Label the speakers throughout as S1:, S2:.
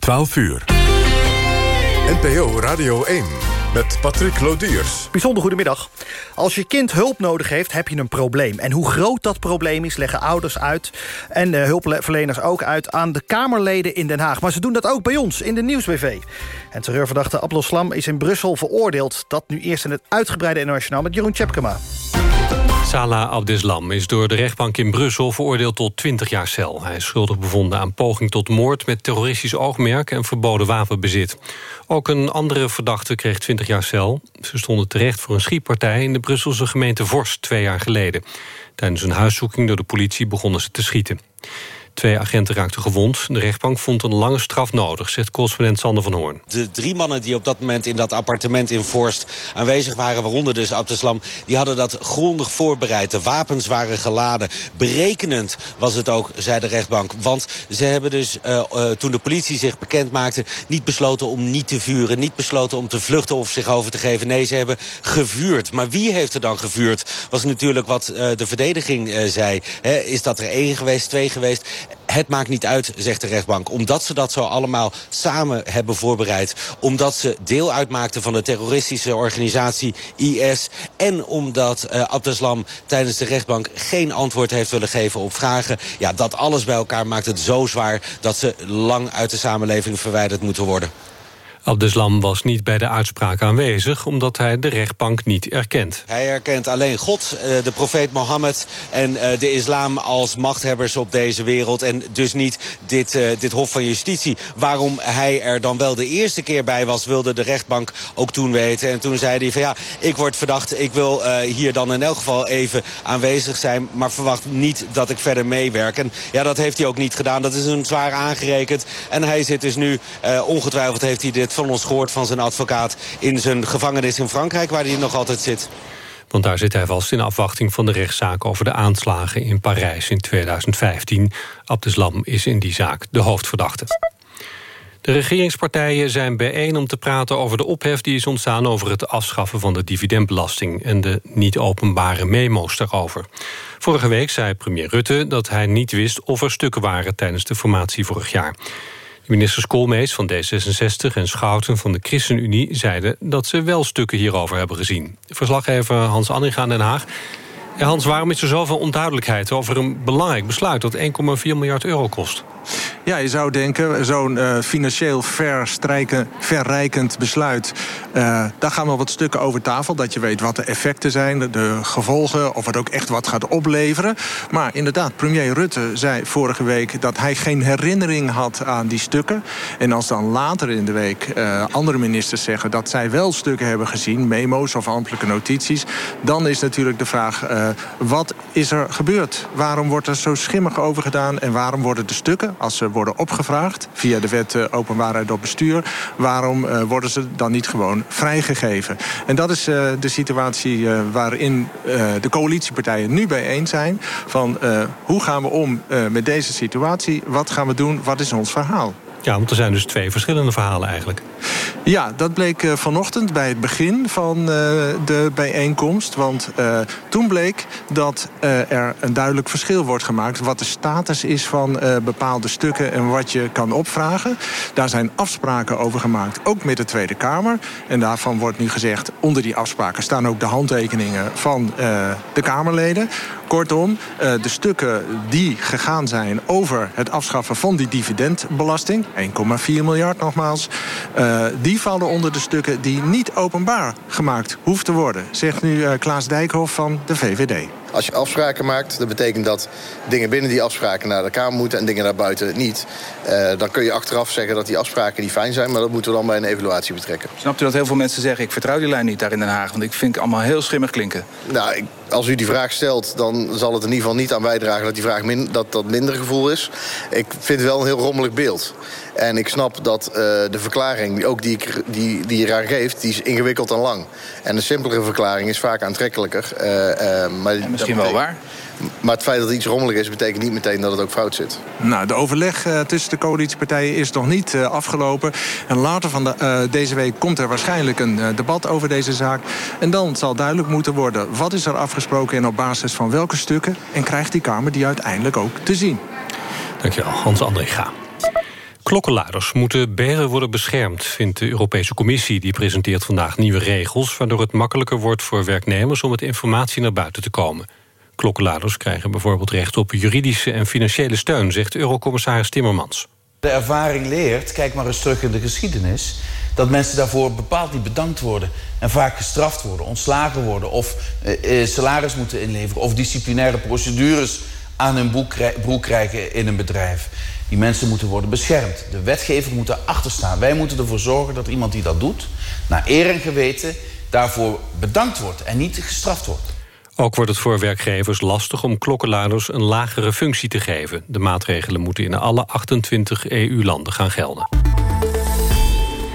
S1: 12 uur. NPO Radio 1 met Patrick Lodiers.
S2: Bijzonder goedemiddag. Als je kind hulp nodig heeft, heb je een probleem. En hoe groot dat probleem is, leggen ouders uit... en uh, hulpverleners ook uit aan de Kamerleden in Den Haag. Maar ze doen dat ook bij ons, in de Nieuwsbv. En terreurverdachte Abdel is in Brussel veroordeeld. Dat nu eerst in het uitgebreide internationaal met Jeroen Tjepkema.
S3: Salah Abdeslam is door de rechtbank in Brussel veroordeeld tot 20 jaar cel. Hij is schuldig bevonden aan poging tot moord met terroristisch oogmerk en verboden wapenbezit. Ook een andere verdachte kreeg 20 jaar cel. Ze stonden terecht voor een schietpartij in de Brusselse gemeente Vorst twee jaar geleden. Tijdens een huiszoeking door de politie begonnen ze te schieten. Twee agenten raakten gewond. De rechtbank vond een lange straf nodig, zegt correspondent Sander van Hoorn.
S4: De drie mannen die op dat moment in dat appartement in Forst aanwezig waren... waaronder dus Abdeslam, die hadden dat grondig voorbereid. De wapens waren geladen. Berekenend was het ook, zei de rechtbank. Want ze hebben dus, uh, uh, toen de politie zich bekend maakte... niet besloten om niet te vuren, niet besloten om te vluchten of zich over te geven. Nee, ze hebben gevuurd. Maar wie heeft er dan gevuurd? Was natuurlijk wat uh, de verdediging zei. Is dat er één geweest, twee geweest? Het maakt niet uit, zegt de rechtbank. Omdat ze dat zo allemaal samen hebben voorbereid. Omdat ze deel uitmaakten van de terroristische organisatie IS. En omdat uh, Abdeslam tijdens de rechtbank geen antwoord heeft willen geven op vragen. Ja, dat alles bij elkaar maakt het zo zwaar dat ze lang uit de samenleving verwijderd moeten worden.
S3: Abdeslam was niet bij de uitspraak aanwezig... omdat hij de rechtbank niet erkent.
S4: Hij erkent alleen God, eh, de profeet Mohammed... en eh, de islam als machthebbers op deze wereld... en dus niet dit, uh, dit hof van justitie. Waarom hij er dan wel de eerste keer bij was... wilde de rechtbank ook toen weten. En toen zei hij van ja, ik word verdacht... ik wil hier dan in elk geval even aanwezig zijn... maar verwacht niet dat ik verder meewerk. En ja, dat heeft hij ook niet gedaan. Dat is hem zwaar aangerekend. En hij zit dus nu, ongetwijfeld heeft hij dit van ons gehoord van zijn advocaat... in zijn gevangenis in Frankrijk, waar hij nog altijd zit.
S3: Want daar zit hij vast in afwachting van de rechtszaak... over de aanslagen in Parijs in 2015. Abdeslam is in die zaak de hoofdverdachte. De regeringspartijen zijn bijeen om te praten over de ophef die is ontstaan over het afschaffen van de dividendbelasting en de niet openbare memo's daarover. Vorige week zei premier Rutte dat hij niet wist of er stukken waren tijdens de formatie vorig jaar. Ministers Koolmees van D66 en Schouten van de ChristenUnie... zeiden dat ze wel stukken hierover hebben gezien. Verslaggever Hans Anninga in Den Haag. Hans, waarom is er zoveel onduidelijkheid over een belangrijk besluit... dat 1,4 miljard euro kost?
S5: Ja, je zou denken, zo'n uh, financieel verrijkend besluit... Uh, daar gaan wel wat stukken over tafel, dat je weet wat de effecten zijn... de gevolgen, of het ook echt wat gaat opleveren. Maar inderdaad, premier Rutte zei vorige week... dat hij geen herinnering had aan die stukken. En als dan later in de week uh, andere ministers zeggen... dat zij wel stukken hebben gezien, memo's of ambtelijke notities... dan is natuurlijk de vraag, wat is er gebeurd? Waarom wordt er zo schimmig over gedaan en waarom worden de stukken als ze worden opgevraagd via de wet uh, openbaarheid op bestuur... waarom uh, worden ze dan niet gewoon vrijgegeven? En dat is de situatie waarin de coalitiepartijen nu bijeen zijn... van hoe gaan we om met deze situatie, wat gaan we doen, wat is ons verhaal?
S3: Ja, want er zijn dus twee verschillende verhalen eigenlijk.
S5: Ja, dat bleek uh, vanochtend bij het begin van uh, de bijeenkomst. Want uh, toen bleek dat er een duidelijk verschil wordt gemaakt... wat de status is van bepaalde stukken en wat je kan opvragen. Daar zijn afspraken over gemaakt, ook met de Tweede Kamer. En daarvan wordt nu gezegd, onder die afspraken... staan ook de handtekeningen van de Kamerleden. Kortom, de stukken die gegaan zijn over het afschaffen van die dividendbelasting... 1,4 miljard nogmaals... Uh, die vallen onder de stukken die niet openbaar gemaakt hoeft te worden... zegt nu uh, Klaas Dijkhoff van de VVD.
S6: Als je afspraken maakt, dat betekent dat dingen binnen die afspraken naar de Kamer moeten... en dingen daarbuiten niet. Uh, dan kun je achteraf zeggen dat die afspraken niet fijn zijn... maar dat moeten we dan bij een evaluatie betrekken.
S7: Snapt u dat heel veel mensen zeggen... ik vertrouw die lijn niet daar in Den Haag? Want ik vind het allemaal heel schimmig klinken.
S6: Nou, ik, als u die vraag stelt, dan zal het in ieder geval niet aan bijdragen... dat die vraag min, dat, dat minder gevoel is. Ik vind het wel een heel rommelig beeld. En ik snap dat uh, de verklaring, ook die, die, die je eraan geeft, die is ingewikkeld en lang. En een simpelere verklaring is vaak aantrekkelijker. Uh, uh,
S7: maar en misschien wel waar.
S6: Maar het feit dat iets rommelig is, betekent niet meteen dat het ook fout zit.
S5: Nou, de overleg uh, tussen de coalitiepartijen is nog niet uh, afgelopen. En later van de, uh, deze week komt er waarschijnlijk een debat over deze zaak. En dan zal duidelijk moeten worden wat is er afgesproken... en op basis van welke stukken. En krijgt die Kamer die uiteindelijk ook te zien.
S3: Dankjewel, Hans André Ga. Klokkenluiders moeten beter worden beschermd, vindt de Europese Commissie. Die presenteert vandaag nieuwe regels... waardoor het makkelijker wordt voor werknemers om met informatie naar buiten te komen. Klokkenluiders krijgen bijvoorbeeld recht op juridische en financiële steun... zegt Eurocommissaris Timmermans.
S8: De ervaring leert, kijk maar eens terug in de geschiedenis... dat mensen daarvoor bepaald niet bedankt worden... en vaak gestraft worden, ontslagen worden... of eh, eh salaris moeten inleveren... of disciplinaire procedures aan hun broek krijgen in een bedrijf. Die mensen moeten worden beschermd. De wetgever moet erachter staan. Wij moeten ervoor zorgen dat iemand die dat doet... naar eer en geweten daarvoor bedankt wordt en niet gestraft wordt.
S3: Ook wordt het voor werkgevers lastig om klokkenluiders een lagere functie te geven. De maatregelen moeten in alle 28 EU-landen gaan gelden.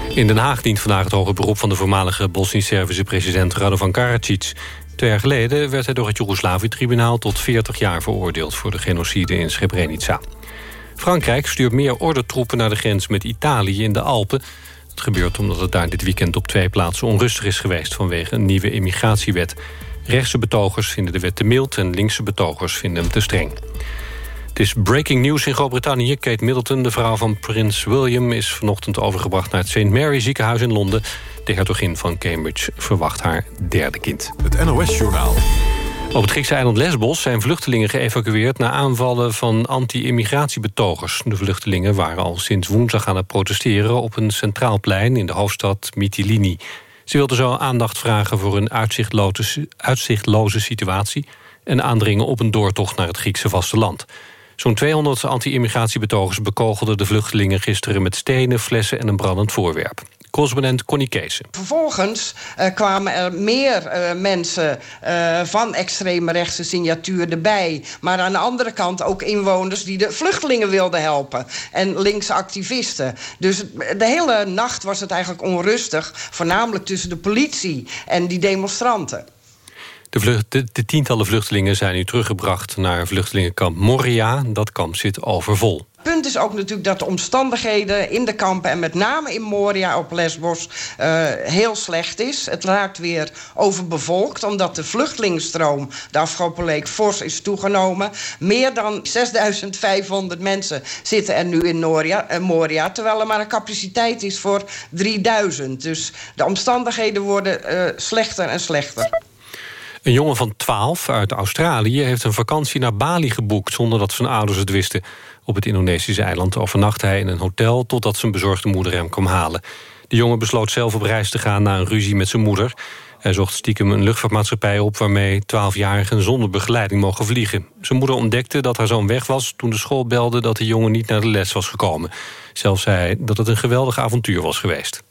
S3: In Den Haag dient vandaag het hoge beroep van de voormalige Bosnisch-Servische president Radovan Karadzic. Twee jaar geleden werd hij door het Joegoslavië-tribunaal tot 40 jaar veroordeeld voor de genocide in Srebrenica. Frankrijk stuurt meer ordentroepen naar de grens met Italië in de Alpen. Het gebeurt omdat het daar dit weekend op twee plaatsen onrustig is geweest vanwege een nieuwe immigratiewet. Rechtse betogers vinden de wet te mild en linkse betogers vinden hem te streng. Het is breaking news in Groot-Brittannië. Kate Middleton, de vrouw van prins William... is vanochtend overgebracht naar het St. Mary ziekenhuis in Londen. De hertogin van Cambridge verwacht haar derde kind.
S1: Het NOS-journaal.
S3: Op het Griekse eiland Lesbos zijn vluchtelingen geëvacueerd... na aanvallen van anti-immigratiebetogers. De vluchtelingen waren al sinds woensdag aan het protesteren... op een centraal plein in de hoofdstad Mytilini. Ze wilden zo aandacht vragen voor een uitzichtloze, uitzichtloze situatie... en aandringen op een doortocht naar het Griekse vasteland. Zo'n 200 anti-immigratiebetogers bekogelden de vluchtelingen gisteren... met stenen, flessen en een brandend voorwerp correspondent Connie Kees.
S9: Vervolgens uh, kwamen er meer uh, mensen uh, van extreme rechtse signatuur erbij. Maar aan de andere kant ook inwoners die de vluchtelingen wilden helpen. En linkse activisten. Dus de hele nacht was het eigenlijk onrustig. Voornamelijk tussen de politie en die demonstranten.
S3: De, tientallen vluchtelingen zijn nu teruggebracht naar vluchtelingenkamp Moria. Dat kamp zit overvol
S9: punt is ook natuurlijk dat de omstandigheden in de kampen... en met name in Moria op Lesbos uh, heel slecht is. Het raakt weer overbevolkt, omdat de vluchtelingenstroom... de afgelopen week fors is toegenomen. Meer dan 6.500 mensen zitten er nu in Moria, uh, Moria... terwijl er maar een capaciteit is voor 3.000. Dus de omstandigheden worden uh, slechter en slechter.
S3: Een jongen van 12 uit Australië heeft een vakantie naar Bali geboekt... zonder dat zijn ouders het wisten. Op het Indonesische eiland overnachtte hij in een hotel... totdat zijn bezorgde moeder hem kwam halen. De jongen besloot zelf op reis te gaan na een ruzie met zijn moeder. Hij zocht stiekem een luchtvaartmaatschappij op... waarmee 12-jarigen zonder begeleiding mogen vliegen. Zijn moeder ontdekte dat haar zoon weg was... toen de school belde dat de jongen niet naar de les was gekomen. Zelf zei hij dat het een geweldig avontuur was geweest.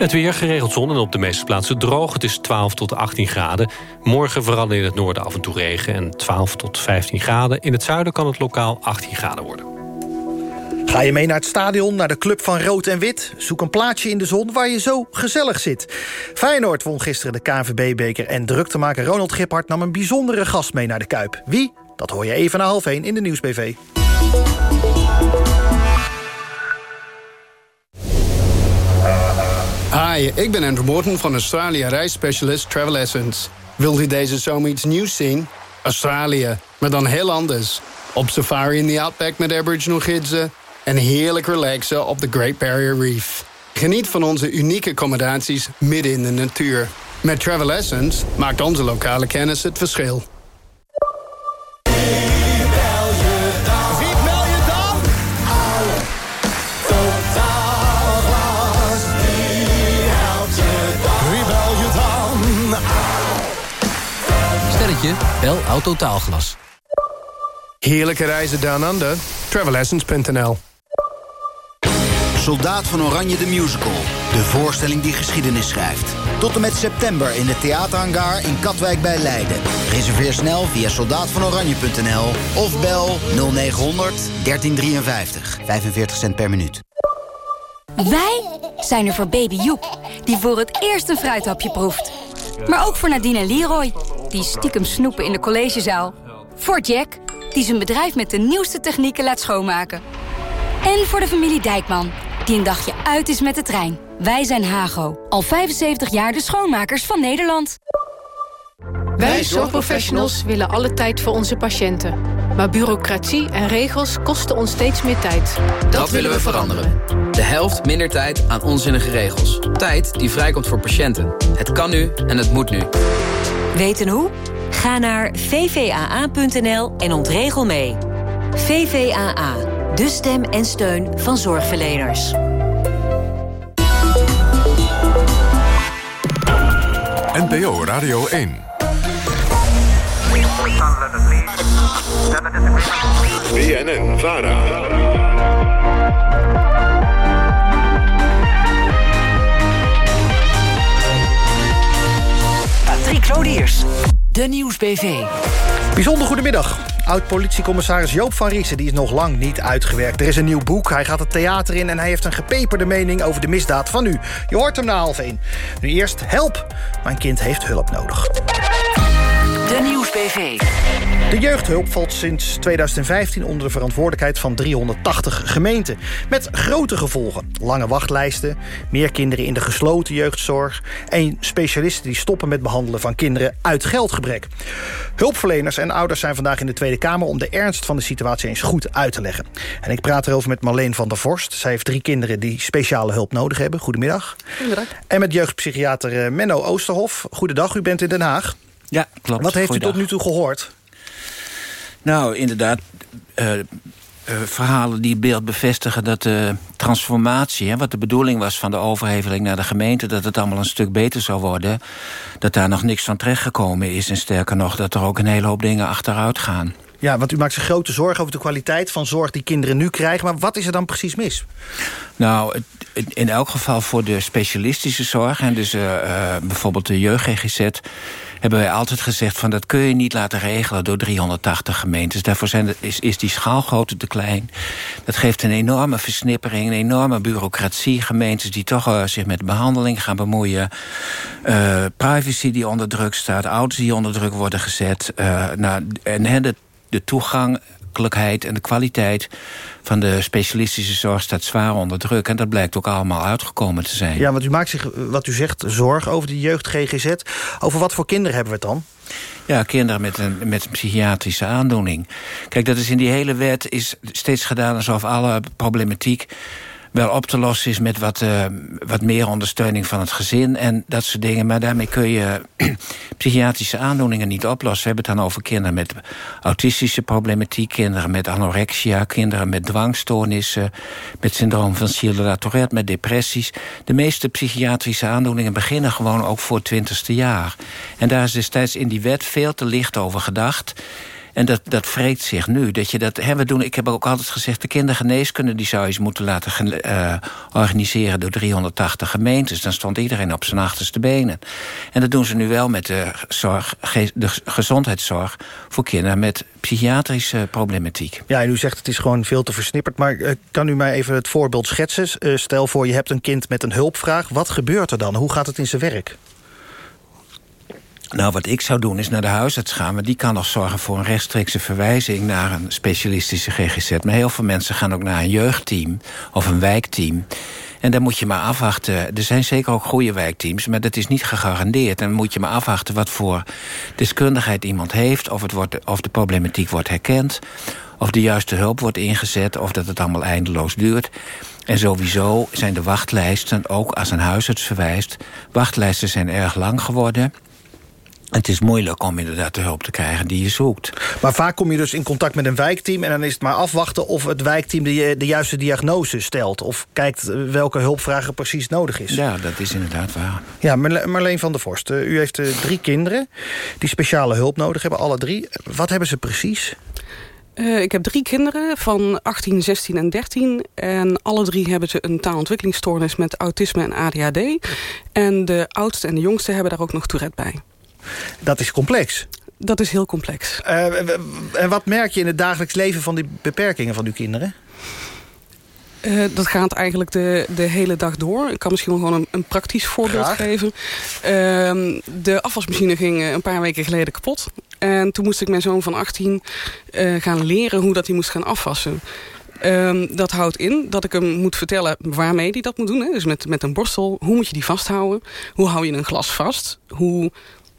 S3: Het weer geregeld zon en op de meeste plaatsen droog. Het is 12 tot 18 graden. Morgen vooral in het noorden af en toe regen en 12 tot 15 graden. In het zuiden kan het lokaal 18 graden worden.
S2: Ga je mee naar het stadion, naar de club van Rood en Wit? Zoek een plaatsje in de zon waar je zo gezellig zit. Feyenoord won gisteren de KNVB-beker... en druktemaker Ronald Giphart nam een bijzondere gast mee naar de Kuip. Wie? Dat hoor je even na half 1 in de Nieuwsbv.
S10: Hi, ik ben Andrew Morton van Australië reisspecialist Travel Essence. Wilt u deze zomer iets nieuws zien? Australië, maar dan heel anders. Op safari in the Outback met Aboriginal gidsen... en heerlijk relaxen op de Great Barrier Reef. Geniet van onze unieke accommodaties midden in de natuur. Met Travel Essence maakt onze lokale kennis het verschil.
S11: Bel Autotaalglas.
S10: Heerlijke reizen down under. Travelessence.nl
S12: Soldaat van Oranje de Musical. De voorstelling die geschiedenis schrijft. Tot en met september in de theaterhangar in Katwijk bij Leiden. Reserveer snel via soldaatvanoranje.nl of bel 0900 1353. 45 cent per minuut.
S13: Wij zijn er voor baby Joep, die voor het eerst een fruithapje proeft. Maar ook voor Nadine en Leroy die stiekem snoepen in de collegezaal. Voor Jack, die zijn bedrijf met de nieuwste technieken laat schoonmaken. En voor de familie Dijkman, die een dagje uit is met de trein. Wij zijn Hago, al 75 jaar de schoonmakers van Nederland.
S14: Wij zorgprofessionals willen alle tijd voor onze patiënten. Maar bureaucratie en regels kosten ons steeds meer tijd.
S11: Dat, willen we veranderen. De helft minder tijd aan onzinnige regels. Tijd die vrijkomt voor patiënten. Het kan nu en het moet nu.
S15: Weten hoe? Ga naar vvaa.nl en ontregel mee. VVAA, de stem en steun van zorgverleners.
S1: NPO Radio 1. BNN Vara.
S15: Lodiers, de Nieuwsbv.
S2: Bijzonder goedemiddag. Oud-politiecommissaris Joop van Riesen die is nog lang niet uitgewerkt. Er is een nieuw boek, hij gaat het theater in... en hij heeft een gepeperde mening over de misdaad van u. Je hoort hem na half één. Nu eerst, help! Mijn kind heeft hulp nodig.
S15: De Nieuwsbv.
S2: De jeugdhulp valt sinds 2015 onder de verantwoordelijkheid van 380 gemeenten. Met grote gevolgen. Lange wachtlijsten, meer kinderen in de gesloten jeugdzorg... en specialisten die stoppen met behandelen van kinderen uit geldgebrek. Hulpverleners en ouders zijn vandaag in de Tweede Kamer... om de ernst van de situatie eens goed uit te leggen. En ik praat erover met Marleen van der Vorst. Zij heeft drie kinderen die speciale hulp nodig hebben. Goedemiddag.
S16: Goedemiddag.
S2: En met jeugdpsychiater eh, Menno Oosterhof. Goedendag, u bent in Den Haag.
S16: Ja, klopt.
S2: Wat heeft u tot nu toe gehoord?
S16: Nou, inderdaad, eh, eh, verhalen die het beeld bevestigen dat de transformatie... Hè, wat de bedoeling was van de overheveling naar de gemeente... dat het allemaal een stuk beter zou worden... dat daar nog niks van terechtgekomen is. En sterker nog, dat er ook een hele hoop dingen achteruit gaan.
S2: Ja, want u maakt zich grote zorgen over de kwaliteit van zorg die kinderen nu krijgen. Maar wat is er dan precies mis?
S16: Nou, het- in elk geval voor de specialistische zorg... en dus eh, eh, bijvoorbeeld de jeugd-GGZ... hebben wij altijd gezegd van dat kun je niet laten regelen... door 380 gemeentes. Daarvoor zijn is, is die schaalgrootte te klein. Dat geeft een enorme versnippering, een enorme bureaucratie. Gemeentes die toch eh, zich met de behandeling gaan bemoeien. Privacy die onder druk staat. Ouders die onder druk worden gezet. Nou, en de, de toegankelijkheid en de kwaliteit van de specialistische zorg staat zwaar onder druk. En dat blijkt ook allemaal uitgekomen te zijn.
S2: Ja, want u maakt zich, eh, wat u zegt, zorgen over de jeugd GGZ. Over wat voor kinderen hebben we het dan?
S16: Ja, kinderen met een, met een psychiatrische aandoening. Kijk, dat is in die hele wet is steeds gedaan alsof alle problematiek wel op te lossen is met wat, eh, wat meer ondersteuning van het gezin en dat soort dingen. Maar daarmee kun je psychiatrische aandoeningen niet oplossen. We hebben het dan over kinderen met autistische problematiek, kinderen met anorexia, kinderen met dwangstoornissen, met syndroom van Gilles-Tourette, met depressies. De meeste psychiatrische aandoeningen beginnen gewoon ook voor het twintigste jaar. En daar is destijds in die wet veel te licht over gedacht. En dat, dat vreekt zich nu. Dat je dat, hè, we doen, ik heb ook altijd gezegd... de kindergeneeskunde die zou je eens moeten laten eh, organiseren... door 380 gemeentes. Dan stond iedereen op zijn achterste benen. En dat doen ze nu wel met de, zorg, de gezondheidszorg... voor kinderen met psychiatrische problematiek.
S2: Ja, en u zegt het is gewoon veel te versnipperd. Maar eh, kan u mij even het voorbeeld schetsen? Eh, stel voor, je hebt een kind met een hulpvraag. Wat gebeurt er dan? Hoe gaat het in zijn werk?
S16: Nou, wat ik zou doen is naar de huisarts gaan... maar die kan nog zorgen voor een rechtstreekse verwijzing... naar een specialistische GGZ. Maar heel veel mensen gaan ook naar een jeugdteam of een wijkteam... En dan moet je maar afwachten. Er zijn zeker ook goede wijkteams, maar dat is niet gegarandeerd. En dan moet je maar afwachten wat voor deskundigheid iemand heeft... of, het wordt, of de problematiek wordt herkend... of de juiste hulp wordt ingezet... of dat het allemaal eindeloos duurt. En sowieso zijn de wachtlijsten, ook als een huisarts verwijst... wachtlijsten zijn erg lang geworden... Het is moeilijk om inderdaad de hulp te krijgen die je zoekt.
S2: Maar vaak kom je dus in contact met een wijkteam... en dan is het maar afwachten of het wijkteam de, de juiste diagnose stelt... of kijkt eh, welke hulpvraag er precies nodig is.
S16: Ja, dat is inderdaad waar.
S2: Ja, Marle- Marleen van der Vorst, eh, u heeft eh, drie kinderen... die speciale hulp nodig hebben, alle drie. Wat hebben ze precies?
S17: Eh, ik heb drie kinderen van 18, 16 en 13. En alle drie hebben ze een taalontwikkelingsstoornis met autisme en ADHD. En de oudste en de jongste hebben daar ook nog Tourette bij.
S2: Dat is complex.
S17: Dat is heel complex.
S2: Eh, en wat merk je in het dagelijks leven van die beperkingen van uw kinderen?
S17: Eh, dat gaat eigenlijk de, de hele dag door. Ik kan misschien wel gewoon een, een praktisch voorbeeld
S2: Graag.
S17: geven. Ehm, de afwasmachine ging eh, een paar weken geleden kapot. En toen moest ik mijn zoon van 18 eh, gaan leren hoe dat hij moest gaan afwassen. Ehm, dat houdt in dat ik hem moet vertellen waarmee hij dat moet doen. Hè. Dus met, met een borstel, hoe moet je die vasthouden? Hoe hou je een glas vast? Hoe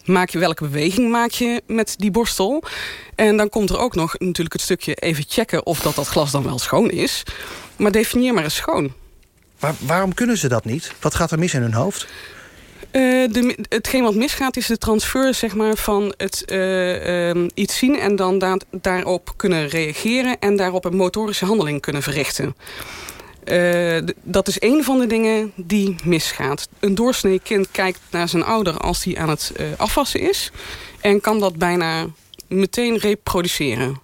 S17: maak je, welke beweging maak je met die borstel? En dan komt er ook nog natuurlijk het stukje even checken... of dat dat glas dan wel schoon is. Maar definieer maar eens schoon.
S2: Maar waarom kunnen ze dat niet? Wat gaat er mis in hun hoofd?
S17: Uh, de, hetgeen wat misgaat is de transfer zeg maar, van het uh, uh, iets zien... en dan da daarop kunnen reageren... en daarop een motorische handeling kunnen verrichten. Dat is een van de dingen die misgaat. Een doorsnee kind kijkt naar zijn ouder als hij aan het afwassen is... en kan dat bijna meteen reproduceren.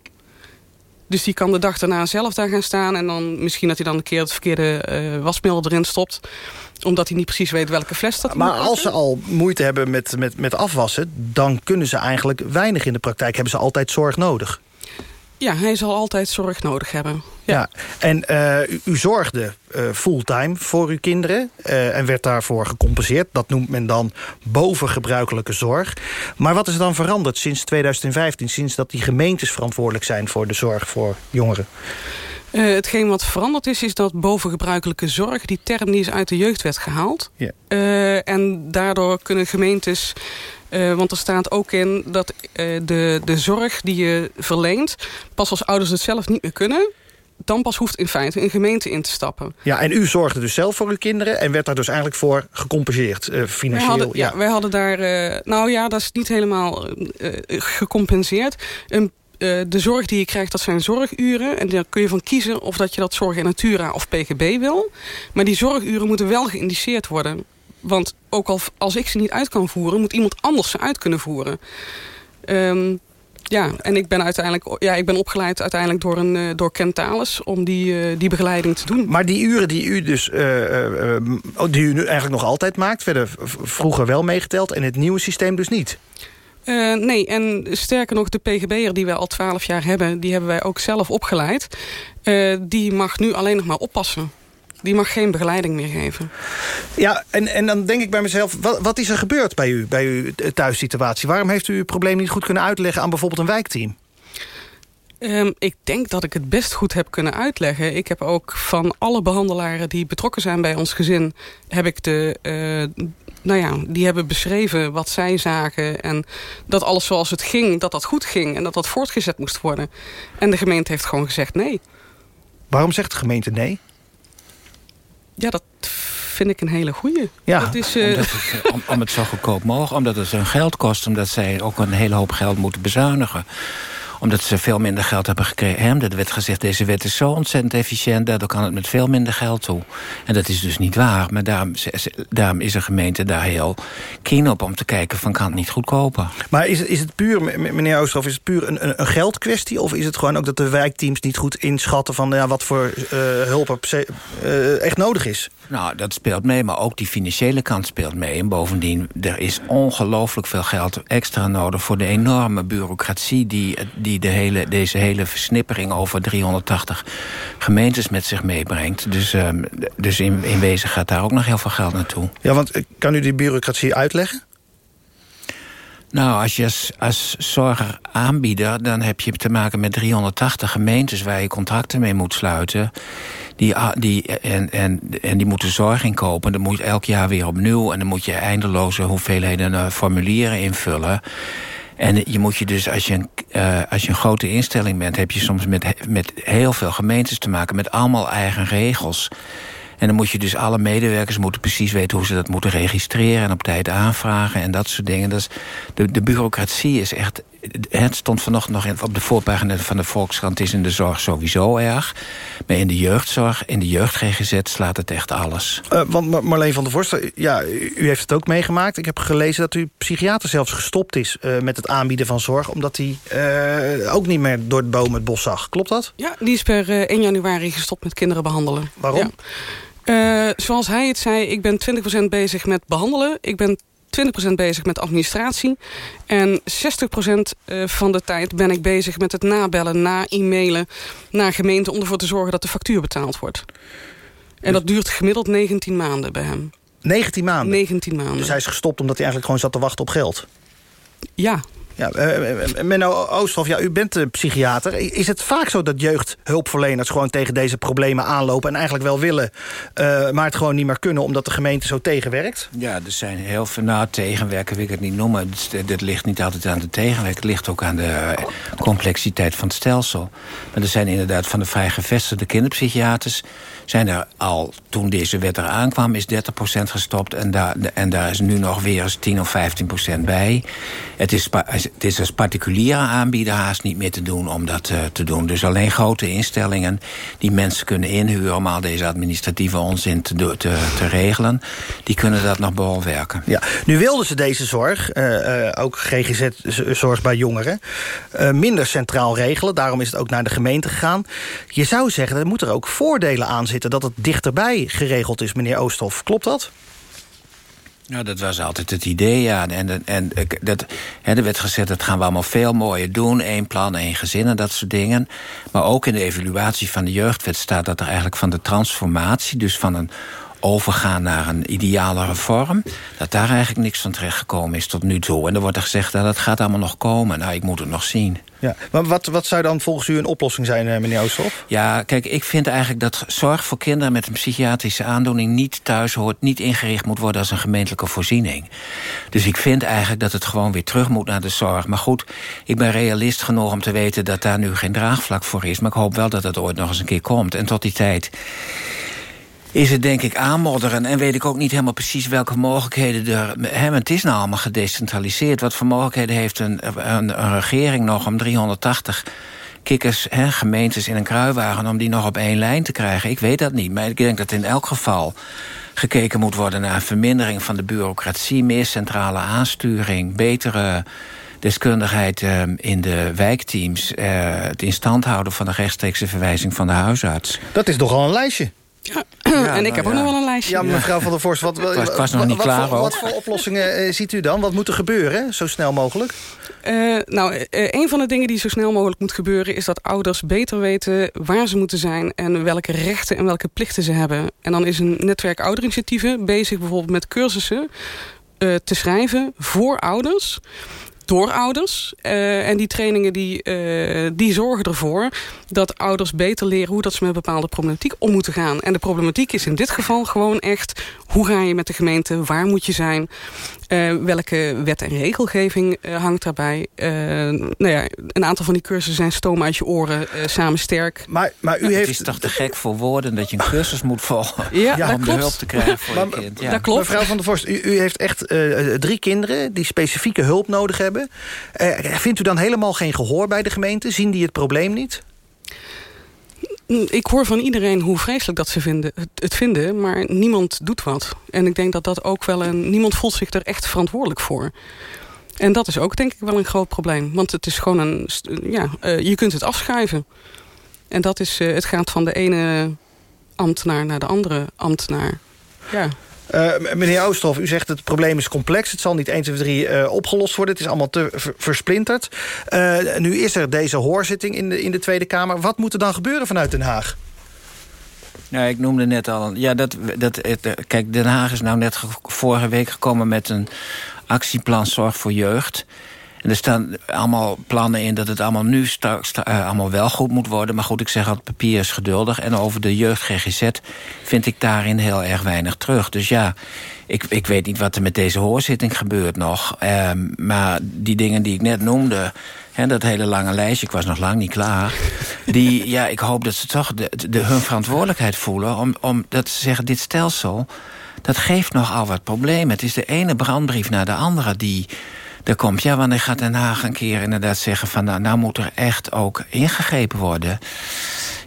S17: Dus die kan de dag daarna zelf daar gaan staan... en dan misschien dat hij dan een keer het verkeerde wasmiddel erin stopt omdat hij niet precies weet welke fles dat
S2: Maar als ze al moeite hebben met, met, met afwassen... dan kunnen ze eigenlijk weinig in de praktijk. Hebben ze altijd zorg nodig.
S17: Ja, hij zal altijd zorg nodig hebben.
S2: Ja, en uh, u, u, zorgde uh, fulltime voor uw kinderen uh, en werd daarvoor gecompenseerd. Dat noemt men dan bovengebruikelijke zorg. Maar wat is er dan veranderd sinds 2015... sinds dat die gemeentes verantwoordelijk zijn voor de zorg voor jongeren?
S17: Uh, hetgeen wat veranderd is, is dat bovengebruikelijke zorg... die term die is uit de jeugdwet gehaald. Uh, en daardoor kunnen gemeentes... Uh, want er staat ook in dat de, de zorg die je verleent... pas als ouders het zelf niet meer kunnen dan pas hoeft in feite een gemeente in te stappen.
S2: Ja, en u zorgde dus zelf voor uw kinderen... en werd daar dus eigenlijk voor gecompenseerd, uh, financieel?
S17: Wij hadden, ja. ja. wij hadden daar... Uh, nou ja, dat is niet helemaal uh, gecompenseerd. Een uh, de zorg die je krijgt, dat zijn zorguren. En daar kun je van kiezen of dat je dat zorg in Natura of PGB wil. Maar die zorguren moeten wel geïndiceerd worden. Want ook al als ik ze niet uit kan voeren... moet iemand anders ze uit kunnen voeren. Um, ja, en ik ben uiteindelijk ja, ik ben opgeleid uiteindelijk door, een, uh, door Kentalis om die, uh, die begeleiding te doen.
S2: Maar die uren die u dus uh, die u nu eigenlijk nog altijd maakt, werden vroeger wel meegeteld en het nieuwe systeem dus niet?
S17: Uh, nee, en sterker nog, de PGB'er die wij al twaalf jaar hebben... die hebben wij ook zelf opgeleid. Uh, die mag nu alleen nog maar oppassen. Die mag geen begeleiding meer geven.
S2: Ja, en, en dan denk ik bij mezelf... Wat, wat is er gebeurd bij u, bij uw thuissituatie? Waarom heeft u uw probleem niet goed kunnen uitleggen... aan bijvoorbeeld een wijkteam?
S17: Um, ik denk dat ik het best goed heb kunnen uitleggen. Ik heb ook van alle behandelaren die betrokken zijn bij ons gezin... heb ik de, uh, nou ja, die hebben beschreven wat zij zagen... en dat alles zoals het ging, dat dat goed ging... en dat dat voortgezet moest worden. En de gemeente heeft gewoon gezegd nee.
S2: Waarom zegt de gemeente nee?
S17: Ja, dat vind ik een hele goeie.
S2: Ja,
S17: dat is, uh...
S16: het, om, om, het zo goedkoop mogelijk, omdat het hun geld kost... omdat zij ook een hele hoop geld moeten bezuinigen omdat ze veel minder geld hebben gekregen. Hem, er werd gezegd, deze wet is zo ontzettend efficiënt... daardoor kan het met veel minder geld toe. En dat is dus niet waar. Maar daarom, daarom is een gemeente daar heel keen op... om te kijken van, kan het niet goedkoper.
S2: Maar is, is het puur, meneer Oosterhoff, is het puur een, een geldkwestie... of is het gewoon ook dat de wijkteams niet goed inschatten... van ja, wat voor uh, hulp er uh, echt nodig is?
S16: Nou, dat speelt mee, maar ook die financiële kant speelt mee. En bovendien, er is ongelooflijk veel geld extra nodig... voor de enorme bureaucratie die, die de hele, deze hele versnippering... over 380 gemeentes met zich meebrengt. Dus, um, dus in, in wezen gaat daar ook nog heel veel geld naartoe.
S2: Ja, want kan u die bureaucratie uitleggen?
S16: Nou, als je als, als zorgaanbieder... dan heb je te maken met 380 gemeentes... waar je contracten mee moet sluiten. Die, die, en, en, en die moeten zorg inkopen. Dan moet je elk jaar weer opnieuw. En dan moet je eindeloze hoeveelheden uh, formulieren invullen. En je moet je dus, als je, een, uh, als je een grote instelling bent... heb je soms met, met heel veel gemeentes te maken... met allemaal eigen regels... En dan moet je dus alle medewerkers moeten precies weten... hoe ze dat moeten registreren en op tijd aanvragen en dat soort dingen. Dat is, de, de bureaucratie is echt... Het stond vanochtend nog op de voorpagina van de Volkskrant... is in de zorg sowieso erg. Maar in de jeugdzorg, in de jeugd-GGZ slaat het echt alles.
S2: Uh, want Marleen van der Vorst, ja, u heeft het ook meegemaakt. Ik heb gelezen dat uw psychiater zelfs gestopt is... Uh, met het aanbieden van zorg... omdat hij uh, ook niet meer door het boom het bos zag. Klopt dat?
S17: Ja, die is per 1 januari gestopt met kinderen behandelen.
S2: Waarom?
S17: Ja. Uh, zoals hij het zei, ik ben 20% bezig met behandelen. Ik ben 20% bezig met administratie. En 60% eh, van de tijd ben ik bezig met het nabellen, na-e-mailen... naar gemeenten om ervoor te zorgen dat de factuur betaald wordt. En dat duurt gemiddeld 19 maanden bij hem.
S2: 19 maanden?
S17: 19 maanden.
S2: Dus hij is gestopt omdat hij eigenlijk gewoon zat te wachten op geld?
S17: Ja,
S2: Ja, uh, Menno Oosthoff, ja, u bent een psychiater. Is het vaak zo dat jeugdhulpverleners gewoon tegen deze problemen aanlopen... en eigenlijk wel willen, uh, maar het gewoon niet meer kunnen... omdat de gemeente zo tegenwerkt?
S16: Ja, er zijn heel veel... Nou, tegenwerken wil ik het niet noemen. Dit ligt niet altijd aan de tegenwerk. Het ligt ook aan de complexiteit van het stelsel. Maar er zijn inderdaad van de vrij gevestigde kinderpsychiaters zijn er al, toen deze wet eraan kwam, is 30% gestopt. En daar, en daar is nu nog weer eens 10 of 15% bij. Het is, het is als particuliere aanbieder haast niet meer te doen om dat uh, te doen. Dus alleen grote instellingen die mensen kunnen inhuren... om al deze administratieve onzin te, te, regelen... die kunnen dat nog bolwerken.
S2: Ja, nu wilden ze deze zorg, uh, uh, ook GGZ-zorg bij jongeren... minder centraal regelen. Daarom is het ook naar de gemeente gegaan. Je zou zeggen, er moeten er ook voordelen aan zitten dat het dichterbij geregeld is, meneer Oosthoff. Klopt dat?
S16: Nou, dat was altijd het idee, ja. En, en dat, er werd gezegd, dat gaan we allemaal veel mooier doen. Eén plan, één gezin en dat soort dingen. Maar ook in de evaluatie van de jeugdwet staat dat er eigenlijk van de transformatie... dus van een overgaan naar een idealere vorm... dat daar eigenlijk niks van terechtgekomen is tot nu toe. En er wordt er gezegd, dat het gaat allemaal nog komen. Nou, ik moet het nog zien.
S2: Ja, maar wat, wat zou dan volgens u een oplossing zijn, eh, meneer Oosthoff?
S16: Ja, kijk, ik vind eigenlijk dat zorg voor kinderen met een psychiatrische aandoening... niet thuis hoort, niet ingericht moet worden als een gemeentelijke voorziening. Dus ik vind eigenlijk dat het gewoon weer terug moet naar de zorg. Maar goed, ik ben realist genoeg om te weten dat daar nu geen draagvlak voor is. Maar ik hoop wel dat het ooit nog eens een keer komt. En tot die tijd is het denk ik aanmodderen. En weet ik ook niet helemaal precies welke mogelijkheden er... Hè, het is nou allemaal gedecentraliseerd. Wat voor mogelijkheden heeft een, een, een regering nog om 380 kikkers, hè, gemeentes in een kruiwagen... om die nog op één lijn te krijgen? Ik weet dat niet, maar ik denk dat in elk geval gekeken moet worden naar vermindering van de bureaucratie... meer centrale aansturing, betere deskundigheid uh, in de wijkteams... Uh, het in stand houden van de rechtstreekse verwijzing van de huisarts.
S2: Dat is nogal een lijstje.
S17: Ja, ja, en ik heb
S2: nou
S17: ook nog wel een lijstje.
S2: Ja, mevrouw van der Vorst, wat,
S16: ik was, ik was nog niet
S2: wat,
S16: klaar
S2: voor, wat voor oplossingen uh, ziet u dan? Wat moet er gebeuren, zo snel mogelijk?
S17: Uh, nou, uh, een van de dingen die zo snel mogelijk moet gebeuren... is dat ouders beter weten waar ze moeten zijn... en welke rechten en welke plichten ze hebben. En dan is een netwerk ouderinitiatieven bezig bijvoorbeeld met cursussen... te schrijven voor ouders door ouders. Uh, en die trainingen die, uh, die zorgen ervoor dat ouders beter leren... hoe dat ze met bepaalde problematiek om moeten gaan. En de problematiek is in dit geval gewoon echt... hoe ga je met de gemeente, waar moet je zijn... Uh, welke wet en regelgeving uh, hangt daarbij? Uh, nou ja, een aantal van die cursussen zijn stoom uit je oren, samen sterk.
S2: Maar, maar u heeft...
S16: Het is toch te gek voor woorden dat je een cursus moet volgen... Ja, om de hulp te krijgen voor
S2: maar,
S16: je kind.
S17: Ja. Dat klopt.
S2: Mevrouw van der Vorst, u, u heeft echt drie kinderen... die specifieke hulp nodig hebben. vindt u dan helemaal geen gehoor bij de gemeente? Zien die het probleem niet?
S17: Ik hoor van iedereen hoe vreselijk dat ze vinden, het vinden, maar niemand doet wat. En ik denk dat dat ook wel een... Niemand voelt zich er echt verantwoordelijk voor. En dat is ook denk ik wel een groot probleem. Want het is gewoon een... Ja, uh, je kunt het afschuiven. En dat is... Uh, het gaat van de ene ambtenaar naar de andere ambtenaar. Ja.
S2: Uh, meneer Oosthoff, u zegt het probleem is complex. Het zal niet 1, 2, 3 uh, opgelost worden. Het is allemaal te versplinterd. Uh, nu is er deze hoorzitting in de, in de Tweede Kamer. Wat moet er dan gebeuren vanuit Den Haag?
S16: Nou, ik noemde net al... Ja, dat, dat, het, kijk, Den Haag is nou net vorige week gekomen met een actieplan Zorg voor Jeugd. En er staan allemaal plannen in dat het allemaal nu straks uh, allemaal wel goed moet worden. Maar goed, ik zeg altijd, papier is geduldig. En over de jeugd GGZ vind ik daarin heel erg weinig terug. Dus ja, ik, ik weet niet wat er met deze hoorzitting gebeurt nog. Uh, maar die dingen die ik net noemde... He, dat hele lange lijstje, ik was nog lang niet klaar... die, ja, ik hoop dat ze toch de, de, hun verantwoordelijkheid voelen... om, om dat ze zeggen, dit stelsel, dat geeft nogal wat problemen. Het is de ene brandbrief naar de andere die er komt. Ja, wanneer gaat Den Haag een keer inderdaad zeggen van... nou, nou moet er echt ook ingegrepen worden.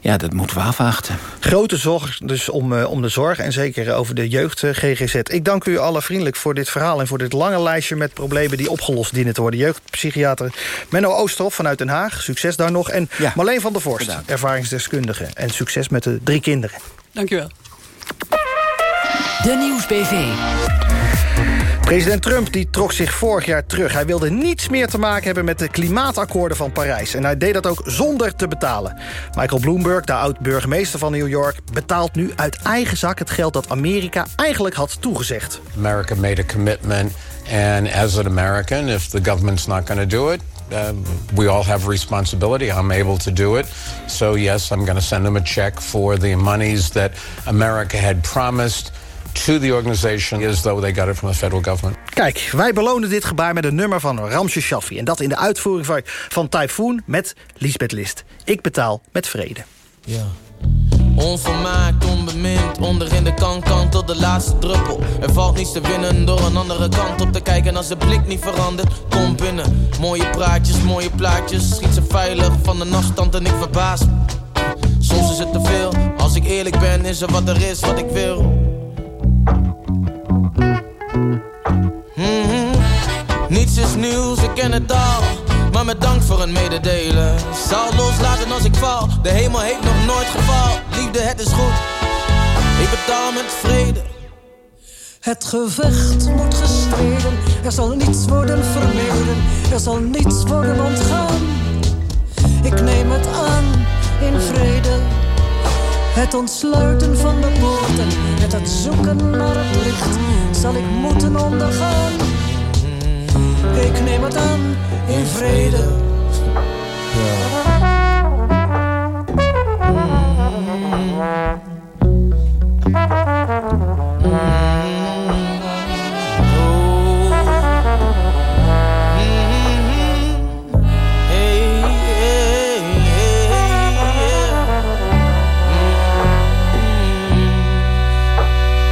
S16: Ja, dat moeten we afwachten.
S2: Grote zorg dus om, uh, om de zorg en zeker over de jeugd uh, GGZ. Ik dank u allen vriendelijk voor dit verhaal... en voor dit lange lijstje met problemen die opgelost dienen te worden. Jeugdpsychiater Menno Oosterhof vanuit Den Haag. Succes daar nog. En ja. Marleen van der Vorst, Bedankt. ervaringsdeskundige. En succes met de drie kinderen.
S17: Dank u wel.
S15: De Nieuwsbv.
S2: President Trump die trok zich vorig jaar terug. Hij wilde niets meer te maken hebben met de klimaatakkoorden van Parijs. En hij deed dat ook zonder te betalen. Michael Bloomberg, de oud-burgemeester van New York... betaalt nu uit eigen zak het geld dat Amerika eigenlijk had toegezegd.
S18: America made a commitment And as an American, if the government's not going to do it, uh, we all have responsibility. I'm able to do it. So, yes, I'm going to send them a check for the monies that America had promised to the organization as though they got it from the federal government.
S2: Kijk, wij belonen dit gebaar met een nummer van Ramses Shaffi. En dat in de uitvoering van, van Typhoon met Lisbeth List. Ik betaal met vrede.
S19: Ja. Onvermaakt, onbemind, onder in de kan tot de laatste druppel. Er valt niets te winnen door een andere kant op te kijken als de blik niet verandert. Kom binnen, mooie praatjes, mooie plaatjes. Schiet ze veilig van de afstand en ik verbaas me. Soms is het te veel, als ik eerlijk ben is er wat er is wat ik wil. Niets is nieuws, ik ken het al. Maar met dank voor een mededelen. Zal loslaten als ik val. De hemel heeft nog nooit geval. Liefde, het is goed. Ik betaal met vrede.
S20: Het gevecht moet gestreden. Er zal niets worden vermeden. Er zal niets worden ontgaan. Ik neem het aan in vrede. Het ontsluiten van de poorten. Met het zoeken naar het licht. Zal ik moeten ondergaan. Ik neem het aan in vrede.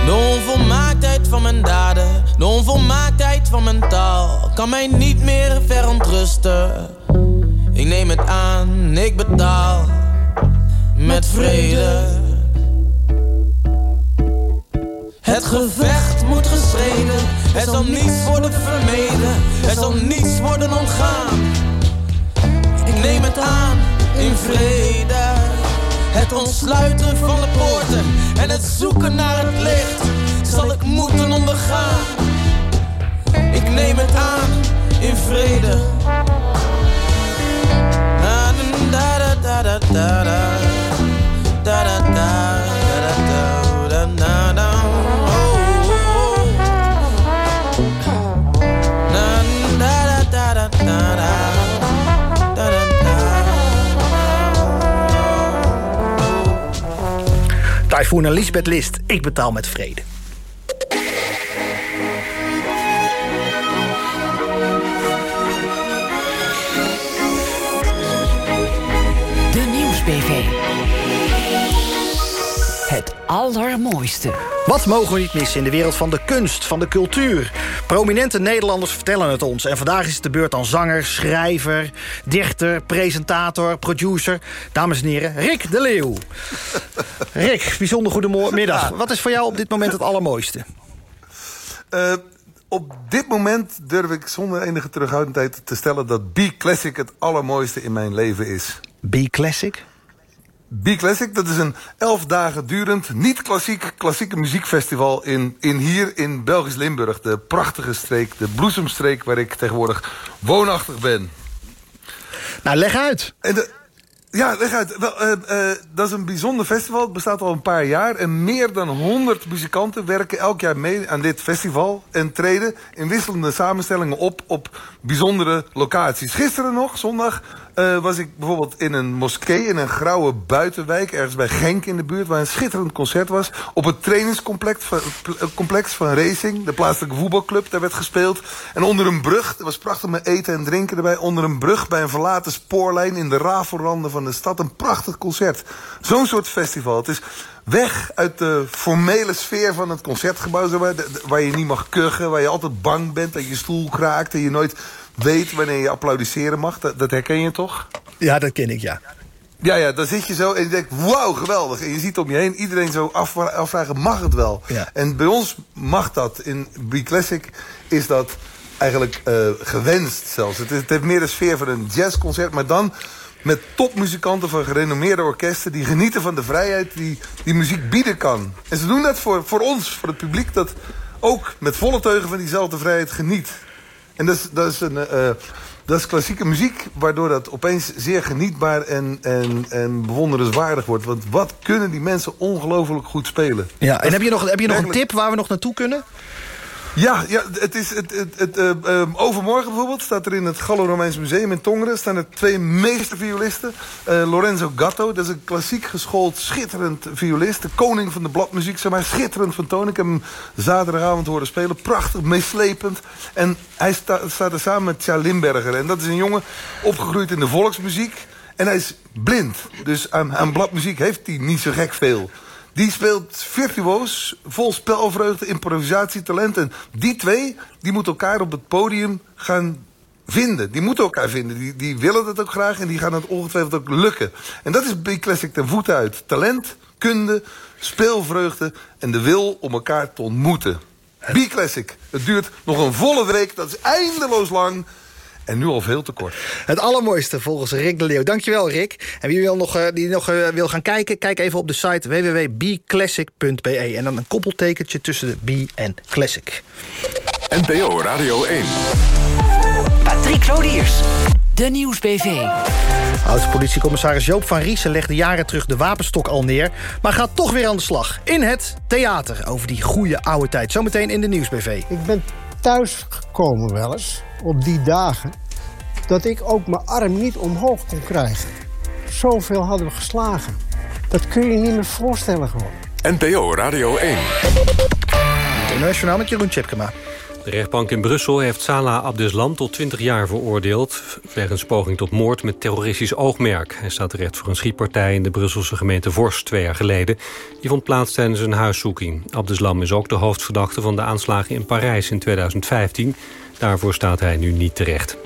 S19: De onvolmaaktheid van mijn daden, de onvolmaaktheid van mijn taal kan mij niet meer verontrusten. Ik neem het aan, ik betaal met vrede. Het gevecht moet gestreden, er zal niets worden vermeden, er zal niets worden ontgaan. Ik neem het aan in vrede. Het ontsluiten van de poorten en het zoeken naar het licht zal ik moeten ondergaan. Ik neem het aan in vrede. Da da oh oh
S2: Typhoon en Lisbeth List. Ik betaal met vrede.
S21: Allermooiste.
S2: Wat mogen we niet missen in de wereld van de kunst, van de cultuur? Prominente Nederlanders vertellen het ons. En vandaag is het de beurt aan zanger, schrijver, dichter, presentator, producer. Dames en heren, Rick de Leeuw. Rick, bijzonder goedemiddag. Wat is voor jou op dit moment het allermooiste?
S22: Uh, op dit moment durf ik zonder enige terughoudendheid te stellen... dat B-Classic het allermooiste in mijn leven is.
S2: B-Classic?
S22: B-Classic, dat is een elf dagen durend, niet-klassiek klassieke muziekfestival... In, in hier in Belgisch Limburg, de prachtige streek, de bloesemstreek... waar ik tegenwoordig woonachtig ben.
S2: Nou, leg uit.
S22: En de, ja, leg uit. Wel, uh, uh, dat is een bijzonder festival. Het bestaat al een paar jaar. En meer dan 100 muzikanten werken elk jaar mee aan dit festival. En treden in wisselende samenstellingen op op bijzondere locaties. Gisteren nog, zondag, uh, was ik bijvoorbeeld in een moskee... in een grauwe buitenwijk, ergens bij Genk in de buurt... waar een schitterend concert was. Op het trainingscomplex van, complex van Racing, de plaatselijke voetbalclub. Daar werd gespeeld. En onder een brug, er was prachtig met eten en drinken erbij... onder een brug bij een verlaten spoorlijn in de rafelranden van de stad. Een prachtig concert. Zo'n soort festival. Het is weg uit de formele sfeer van het concertgebouw... Waar, waar je niet mag kuchen, waar je altijd bang bent... dat je stoel kraakt en je nooit weet wanneer je applaudisseren mag. Dat, dat, herken je toch?
S2: Ja, dat ken ik, ja.
S22: Ja, ja, dan zit je zo en je denkt, wauw, geweldig. En je ziet om je heen iedereen zo af, afvragen, mag het wel?
S2: Ja.
S22: En bij ons mag dat. In B-Classic is dat eigenlijk uh, gewenst zelfs. Het, is, het heeft meer de sfeer van een jazzconcert, maar dan met topmuzikanten van gerenommeerde orkesten... die genieten van de vrijheid die, die muziek bieden kan. En ze doen dat voor, voor ons, voor het publiek... dat ook met volle teugen van diezelfde vrijheid geniet. En dat is, dat is, een, uh, dat is klassieke muziek... waardoor dat opeens zeer genietbaar en, en, en bewonderenswaardig wordt. Want wat kunnen die mensen ongelooflijk goed spelen?
S2: Ja, en heb je nog, heb je nog een tip waar we nog naartoe kunnen?
S22: Ja, ja het is het, het, het, eh, ehm, overmorgen bijvoorbeeld staat er in het Gallo-Romeins Museum in Tongeren... staan er twee meesterviolisten. Uh, Lorenzo Gatto, dat is een klassiek geschoold, schitterend violist. De koning van de bladmuziek, zeg maar, schitterend van toon. Ik heb hem zaterdagavond horen spelen. Prachtig, meeslepend. En hij sta, staat er samen met Tja Limberger. En dat is een jongen opgegroeid in de volksmuziek... En hij is blind. Dus aan, aan bladmuziek heeft hij niet zo gek veel. Die speelt virtuoos, vol spelvreugde, improvisatietalent. En die twee, die moeten elkaar op het podium gaan vinden. Die moeten elkaar vinden. Die, die willen dat ook graag en die gaan het ongetwijfeld ook lukken. En dat is B-Classic ten voeten uit. Talent, kunde, speelvreugde en de wil om elkaar te ontmoeten. B-Classic. Het duurt nog een volle week. Dat is eindeloos lang. En nu al veel te kort.
S2: Het allermooiste volgens Rick de Leeuw. Dankjewel Rick. En wie wil nog, uh, die nog uh, wil gaan kijken... kijk even op de site www.bclassic.be. En dan een koppeltekentje tussen de B en Classic.
S1: NPO Radio 1.
S21: Patrick Lodiers. De Nieuwsbv.
S2: Oud-politiecommissaris Joop van Riesen legde jaren terug de wapenstok al neer... maar gaat toch weer aan de slag. In het theater over die goede oude tijd. Zometeen in de Nieuwsbv.
S23: Ik ben thuis gekomen wel eens, op die dagen... dat ik ook mijn arm niet omhoog kon krijgen. Zoveel hadden we geslagen. Dat kun je niet meer voorstellen gewoon.
S1: NPO Radio 1.
S2: Internationaal met Jeroen Tjepkema.
S3: De rechtbank in Brussel heeft Salah Abdeslam tot 20 jaar veroordeeld... wegens poging tot moord met terroristisch oogmerk. Hij staat terecht voor een schietpartij in de Brusselse gemeente Vorst twee jaar geleden. Die vond plaats tijdens een huiszoeking. Abdeslam is ook de hoofdverdachte van de aanslagen in Parijs in 2015. Daarvoor staat hij nu niet terecht.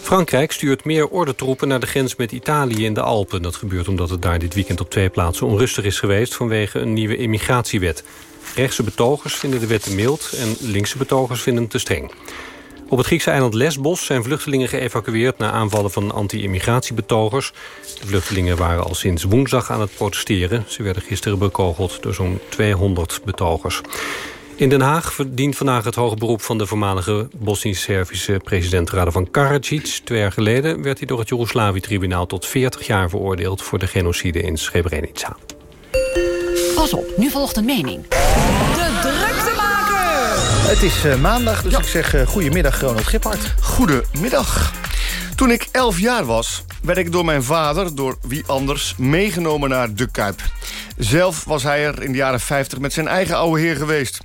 S3: Frankrijk stuurt meer ordentroepen naar de grens met Italië in de Alpen. Dat gebeurt omdat het daar dit weekend op twee plaatsen onrustig is geweest... vanwege een nieuwe immigratiewet. Rechtse betogers vinden de wet te mild en linkse betogers vinden het te streng. Op het Griekse eiland Lesbos zijn vluchtelingen geëvacueerd... na aanvallen van anti-immigratiebetogers. De vluchtelingen waren al sinds woensdag aan het protesteren. Ze werden gisteren bekogeld door zo'n 200 betogers. In Den Haag verdient vandaag het hoge beroep van de voormalige Bosnisch-Servische president Radovan Karadzic. Twee jaar geleden werd hij door het Joegoslavië-tribunaal tot 40 jaar veroordeeld voor de genocide in Srebrenica.
S21: Pas op, nu volgt een mening. De druktemaker!
S2: Het is uh, maandag, dus ik zeg uh, goedemiddag Ronald Giphart.
S24: Goedemiddag. Toen ik 11 jaar was, werd ik door mijn vader, door wie anders, meegenomen naar De Kuip. Zelf was hij er in de jaren 50 met zijn eigen oude heer geweest.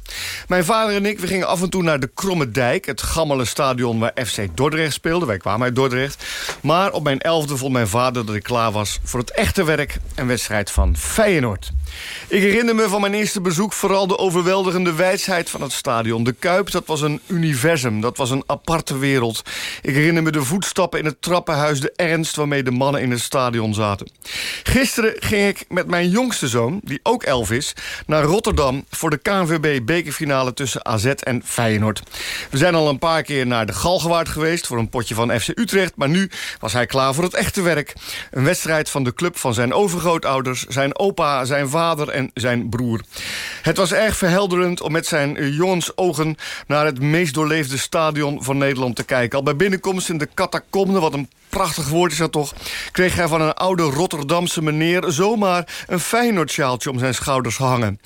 S24: Mijn vader en ik we gingen af en toe naar de Kromme Dijk... het gammele stadion waar FC Dordrecht speelde. Wij kwamen uit Dordrecht. Maar op mijn elfde vond mijn vader dat ik klaar was... voor het echte werk, een wedstrijd van Feyenoord. Ik herinner me van mijn eerste bezoek vooral de overweldigende wijsheid van het stadion. De Kuip, dat was een universum, dat was een aparte wereld. Ik herinner me de voetstappen in het trappenhuis, de ernst waarmee de mannen in het stadion zaten. Gisteren ging ik met mijn jongste zoon, die ook elf is, naar Rotterdam voor de KNVB bekerfinale tussen AZ en Feyenoord. We zijn al een paar keer naar de Galgenwaard geweest voor een potje van FC Utrecht, maar nu was hij klaar voor het echte werk. Een wedstrijd van de club van zijn overgrootouders, zijn opa, zijn vader en zijn broer. Het was erg verhelderend om met zijn jongensogen... naar het meest doorleefde stadion van Nederland te kijken. Al bij binnenkomst in de catacombe, wat een prachtig woord is dat toch... kreeg hij van een oude Rotterdamse meneer... zomaar een Feyenoord-sjaaltje om zijn schouders hangen.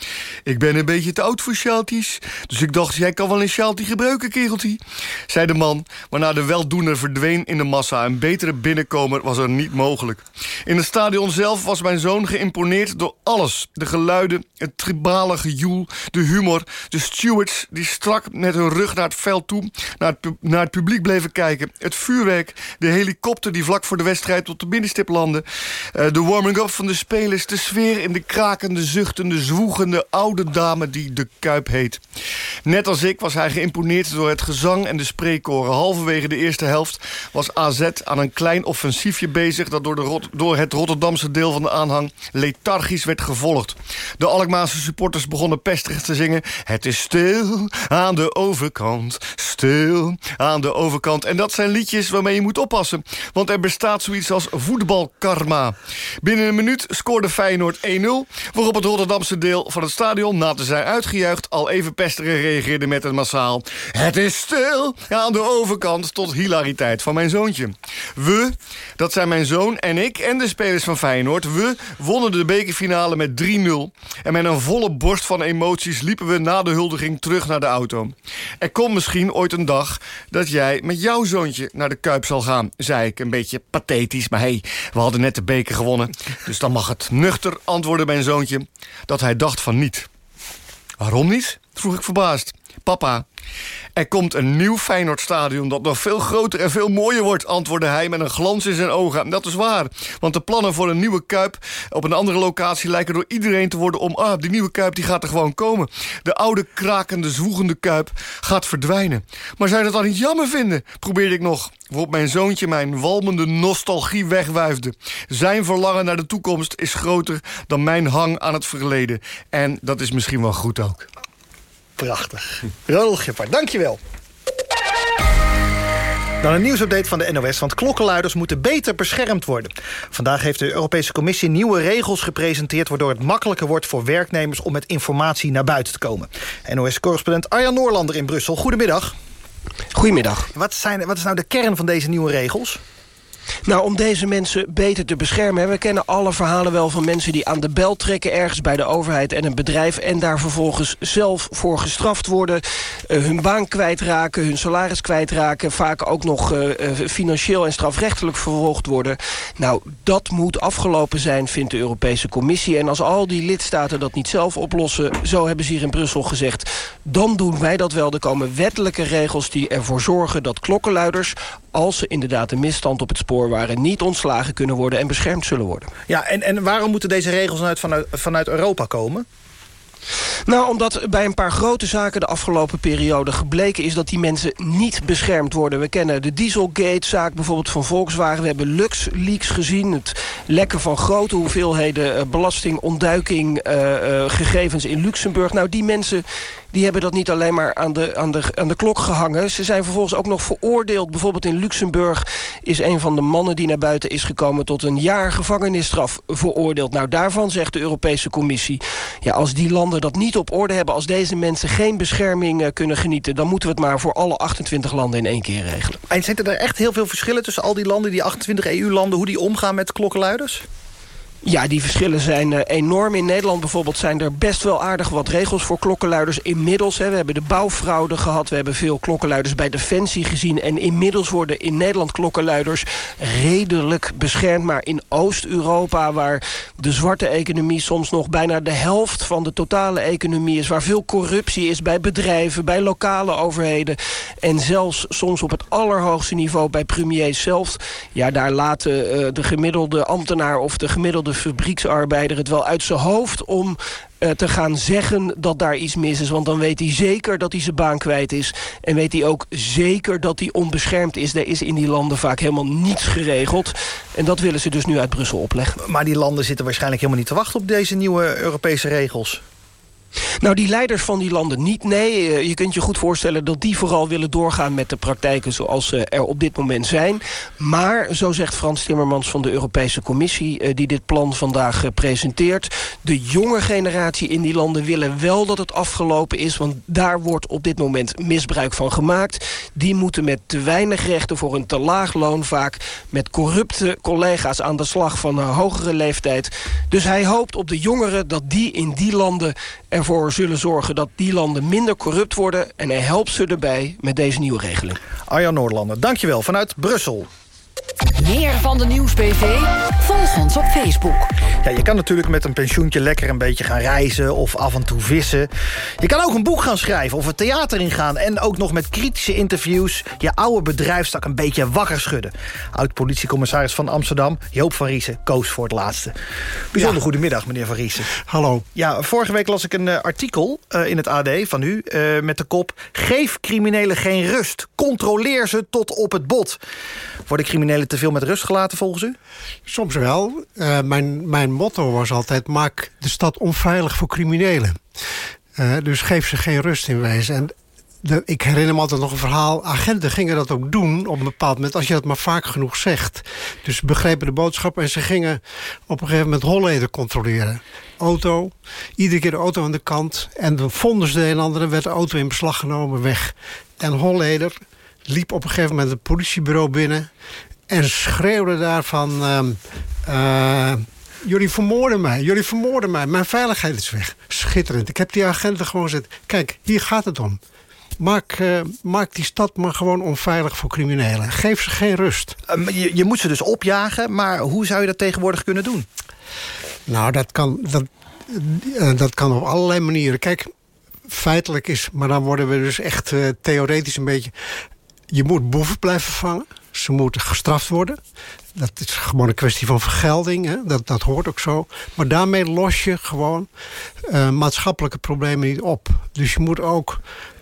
S24: Ik ben een beetje te oud voor sjaaltjes... dus ik dacht, jij kan wel een sjaaltje gebruiken, kegeltje... zei de man, waarna de weldoener verdween in de massa. Een betere binnenkomer was er niet mogelijk. In het stadion zelf was mijn zoon geïmponeerd door alles. De geluiden, het tribale gejoel, de humor... de stewards die strak met hun rug naar het veld toe... naar het, naar het publiek bleven kijken. Het vuurwerk, de helikopter die vlak voor de wedstrijd op de binnenstip landde. Uh, de warming-up van de spelers, de sfeer in de krakende, zuchtende, zwoegende oude dame die de Kuip heet. Net als ik was hij geïmponeerd door het gezang en de spreekkoren. Halverwege de eerste helft was AZ aan een klein offensiefje bezig... dat door, de, door het Rotterdamse deel van de aanhang lethargisch werd gevolgd. De Alkmaarse supporters begonnen pestig te zingen... Het is stil aan de overkant, stil aan de overkant. En dat zijn liedjes waarmee je moet oppassen. Want er bestaat zoiets als voetbalkarma. Binnen een minuut scoorde Feyenoord 1-0... waarop het Rotterdamse deel van het stadion... na te zijn uitgejuicht al even pestige reageerde met een massaal... Het is stil aan de overkant tot hilariteit van mijn zoontje. We, dat zijn mijn zoon en ik en de spelers van Feyenoord... we wonnen de bekerfinale met 3-0. En met een volle borst van emoties liepen we na de huldiging terug naar de auto. Er komt misschien ooit een dag dat jij met jouw zoontje naar de Kuip zal gaan... zei ik, een beetje pathetisch, maar hey, we hadden net de beker gewonnen. Dus dan mag het nuchter antwoorden mijn zoontje dat hij dacht van niet. Waarom niet? Vroeg ik verbaasd. Papa, er komt een nieuw Feyenoordstadion dat nog veel groter en veel mooier wordt... antwoordde hij met een glans in zijn ogen. En dat is waar, want de plannen voor een nieuwe Kuip... op een andere locatie lijken door iedereen te worden omarmd. Die nieuwe Kuip die gaat er gewoon komen. De oude, krakende, zwoegende Kuip gaat verdwijnen. Maar zou je dat dan niet jammer vinden? Probeerde ik nog, waarop mijn zoontje mijn walmende nostalgie wegwuifde. Zijn verlangen naar de toekomst is groter dan mijn hang aan het verleden. En dat is misschien wel goed ook.
S2: Prachtig. Ronald Gippard, dankjewel. Dan een nieuwsupdate van de NOS, want klokkenluiders moeten beter beschermd worden. Vandaag heeft de Europese Commissie nieuwe regels gepresenteerd... waardoor het makkelijker wordt voor werknemers om met informatie naar buiten te komen. NOS-correspondent Arjan Noorlander in Brussel, goedemiddag.
S25: Goedemiddag.
S2: Wat, zijn, wat is nou de kern van deze nieuwe regels?
S25: Nou, om deze mensen beter te beschermen. We kennen alle verhalen wel van mensen die aan de bel trekken... ergens bij de overheid en een bedrijf... en daar vervolgens zelf voor gestraft worden. Uh, hun baan kwijtraken, hun salaris kwijtraken... vaak ook nog uh, financieel en strafrechtelijk vervolgd worden. Nou, dat moet afgelopen zijn, vindt de Europese Commissie. En als al die lidstaten dat niet zelf oplossen... zo hebben ze hier in Brussel gezegd... dan doen wij dat wel. Er komen wettelijke regels die ervoor zorgen dat klokkenluiders... als ze inderdaad een misstand op het spoor waren... niet ontslagen kunnen worden en beschermd zullen worden.
S2: Ja, en, en waarom moeten deze regels vanuit, vanuit, vanuit Europa komen?
S25: Nou, omdat bij een paar grote zaken de afgelopen periode gebleken is... dat die mensen niet beschermd worden. We kennen de Dieselgate-zaak bijvoorbeeld van Volkswagen. We hebben LuxLeaks gezien. Het lekken van grote hoeveelheden belastingontduiking... Uh, uh, gegevens in Luxemburg. Nou, die mensen die hebben dat niet alleen maar aan de, aan, de, aan de klok gehangen. Ze zijn vervolgens ook nog veroordeeld. Bijvoorbeeld in Luxemburg is een van de mannen die naar buiten is gekomen... tot een jaar gevangenisstraf veroordeeld. Nou, daarvan zegt de Europese Commissie... ja, als die landen dat niet op orde hebben... als deze mensen geen bescherming uh, kunnen genieten... dan moeten we het maar voor alle 28 landen in één keer regelen.
S2: En zitten er echt heel veel verschillen tussen al die landen... die 28 EU-landen, hoe die omgaan met klokkenluiders?
S25: Ja, die verschillen zijn uh, enorm. In Nederland bijvoorbeeld zijn er best wel aardig wat regels voor klokkenluiders inmiddels. Hè. We hebben de bouwfraude gehad, we hebben veel klokkenluiders bij Defensie gezien. En inmiddels worden in Nederland klokkenluiders redelijk beschermd. Maar in Oost-Europa, waar de zwarte economie soms nog bijna de helft van de totale economie is... waar veel corruptie is bij bedrijven, bij lokale overheden... en zelfs soms op het allerhoogste niveau bij premiers zelf... ja, daar laten uh, de gemiddelde ambtenaar of de gemiddelde de fabrieksarbeider het wel uit zijn hoofd om uh, te gaan zeggen dat daar iets mis is. Want dan weet hij zeker dat hij zijn baan kwijt is. En weet hij ook zeker dat hij onbeschermd is. Er is in die landen vaak helemaal niets geregeld. En dat willen ze dus nu uit Brussel opleggen.
S2: Maar die landen zitten waarschijnlijk helemaal niet te wachten op deze nieuwe Europese regels.
S25: Nou, die leiders van die landen niet. Nee, je kunt je goed voorstellen dat die vooral willen doorgaan met de praktijken zoals ze er op dit moment zijn. Maar, zo zegt Frans Timmermans van de Europese Commissie, die dit plan vandaag presenteert. De jonge generatie in die landen willen wel dat het afgelopen is, want daar wordt op dit moment misbruik van gemaakt. Die moeten met te weinig rechten voor een te laag loon vaak met corrupte collega's aan de slag van een hogere leeftijd. Dus hij hoopt op de jongeren dat die in die landen ervoor zullen zorgen dat die landen minder corrupt worden. En hij helpt ze erbij met deze nieuwe regeling.
S2: Arjan Noorlander, dankjewel vanuit Brussel.
S21: Meer van de Nieuws-PV? Volg ons op Facebook.
S2: Ja, je kan natuurlijk met een pensioentje lekker een beetje gaan reizen... of af en toe vissen. Je kan ook een boek gaan schrijven of het theater ingaan... en ook nog met kritische interviews... je oude bedrijfstak een beetje wakker schudden. Oud-politiecommissaris van Amsterdam, Joop van Riesen, koos voor het laatste. Bijzonder ja. goedemiddag, meneer van Riesen.
S26: Hallo.
S2: Ja, vorige week las ik een uh, artikel uh, in het AD van u... Uh, met de kop... Geef criminelen geen rust. Controleer ze tot op het bot. Worden criminelen te veel met rust gelaten volgens u?
S26: Soms wel. Uh, mijn, mijn motto was altijd... maak de stad onveilig voor criminelen. Uh, dus geef ze geen rust in wezen. En ik herinner me altijd nog een verhaal. Agenten gingen dat ook doen op een bepaald moment... als je dat maar vaak genoeg zegt. Dus begrepen de boodschap en ze gingen op een gegeven moment Holleden controleren. auto. Iedere keer de auto aan de kant. En dan vonden ze de een en ander. werd de auto in beslag genomen, weg. En Holleder liep op een gegeven moment het politiebureau binnen... en schreeuwde daar van... ehm, eh, jullie vermoorden mij, jullie vermoorden mij. Mijn veiligheid is weg. Schitterend. Ik heb die agenten gewoon gezet. Kijk, hier gaat het om. Maak, eh, maak die stad maar gewoon onveilig voor criminelen. Geef ze geen rust.
S2: Ehm, je, je moet ze dus opjagen, maar hoe zou je dat tegenwoordig kunnen doen?
S26: Nou, dat kan, dat, eh, dat kan op allerlei manieren. Kijk, feitelijk is, maar dan worden we dus echt eh, theoretisch een beetje... Je moet boeven blijven vangen. Ze moeten gestraft worden. Dat is gewoon een kwestie van vergelding. Hè? Dat, dat hoort ook zo. Maar daarmee los je gewoon eh, maatschappelijke problemen niet op. Dus je moet ook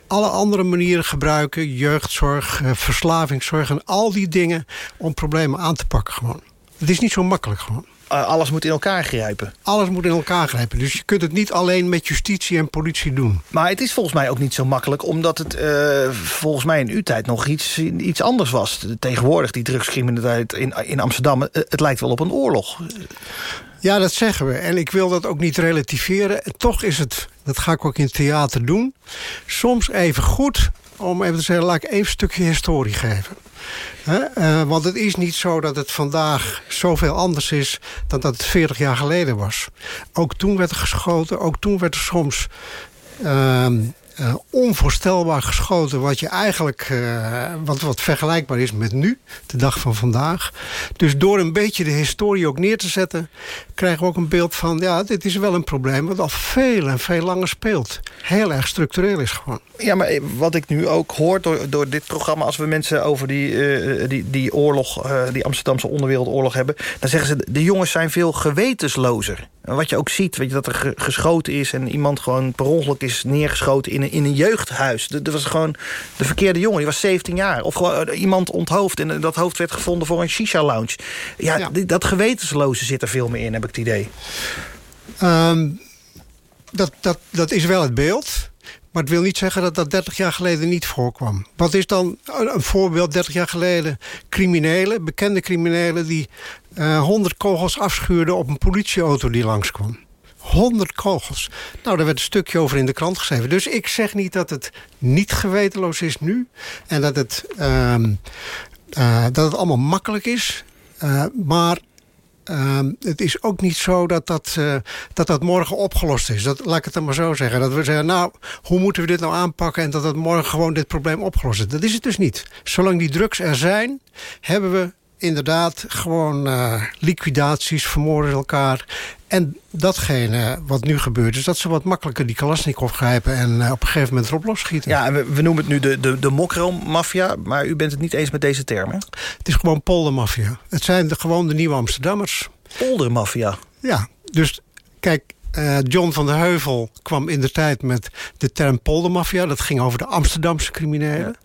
S26: alle andere manieren gebruiken. Jeugdzorg, eh, verslavingszorg en al die dingen... om problemen aan te pakken gewoon. Het is niet zo makkelijk gewoon.
S2: Eh, alles moet in elkaar grijpen.
S26: Alles moet in elkaar grijpen. Dus je kunt het niet alleen met justitie en politie doen.
S2: Maar het is volgens mij ook niet zo makkelijk... omdat het eh, volgens mij in uw tijd nog iets, iets anders was. Tegenwoordig, die drugscriminaliteit in, in Amsterdam... eh, het lijkt wel op een oorlog.
S26: Ja, dat zeggen we. En ik wil dat ook niet relativeren. Toch is het, dat ga ik ook in het theater doen... soms even goed om even te zeggen... laat ik even een stukje historie geven. Eh, want het is niet zo dat het vandaag zoveel anders is... dan dat het 40 jaar geleden was. Ook toen werd er geschoten. Ook toen werd er soms... ehm, eh, onvoorstelbaar geschoten... wat je eigenlijk eh, wat, wat vergelijkbaar is met nu, de dag van vandaag. Dus door een beetje de historie ook neer te zetten... krijgen we ook een beeld van... ja, dit is wel een probleem wat al veel en veel langer speelt. Heel erg structureel is gewoon.
S2: Ja, maar wat ik nu ook hoor door, door dit programma... als we mensen over die, eh, die, die oorlog, die Amsterdamse onderwereldoorlog hebben... dan zeggen ze, de jongens zijn veel gewetenslozer. En wat je ook ziet, weet je, dat er ge- geschoten is... en iemand gewoon per ongeluk is neergeschoten in een, in een jeugdhuis. Dat was gewoon de verkeerde jongen, die was 17 jaar. Of gewoon eh, iemand onthoofd en dat hoofd werd gevonden voor een shisha-lounge. Ja, dat gewetensloze zit er veel meer in, heb ik het idee.
S26: Ehm, dat, dat, dat is wel het beeld. Maar het wil niet zeggen dat dat 30 jaar geleden niet voorkwam. Wat is dan een voorbeeld 30 jaar geleden? Criminelen, bekende criminelen... die eh 100 kogels afschuurden op een politieauto die langskwam. 100 kogels. Nou, daar werd een stukje over in de krant geschreven. Dus ik zeg niet dat het niet gewetenloos is nu. En dat het, ehm, eh, dat het allemaal makkelijk is. Eh, maar Ehm, het is ook niet zo dat dat, eh, dat dat morgen opgelost is. Dat, laat ik het dan maar zo zeggen. Dat we zeggen, nou, hoe moeten we dit nou aanpakken... en dat het morgen gewoon dit probleem opgelost is. Dat is het dus niet. Zolang die drugs er zijn, hebben we inderdaad gewoon eh, liquidaties, vermoorden elkaar. En datgene wat nu gebeurt, is dat ze wat makkelijker die Kalashnikov grijpen... en eh, op een gegeven moment erop losschieten.
S2: Ja, we, we noemen het nu de, de, de mokro-maffia... maar u bent het niet eens met deze termen.
S26: Het is gewoon poldermafia. Het zijn de, gewoon de nieuwe Amsterdammers.
S2: Poldermafia?
S26: Ja, dus kijk, eh, John van der Heuvel kwam in de tijd met de term poldermafia. Dat ging over de Amsterdamse criminelen.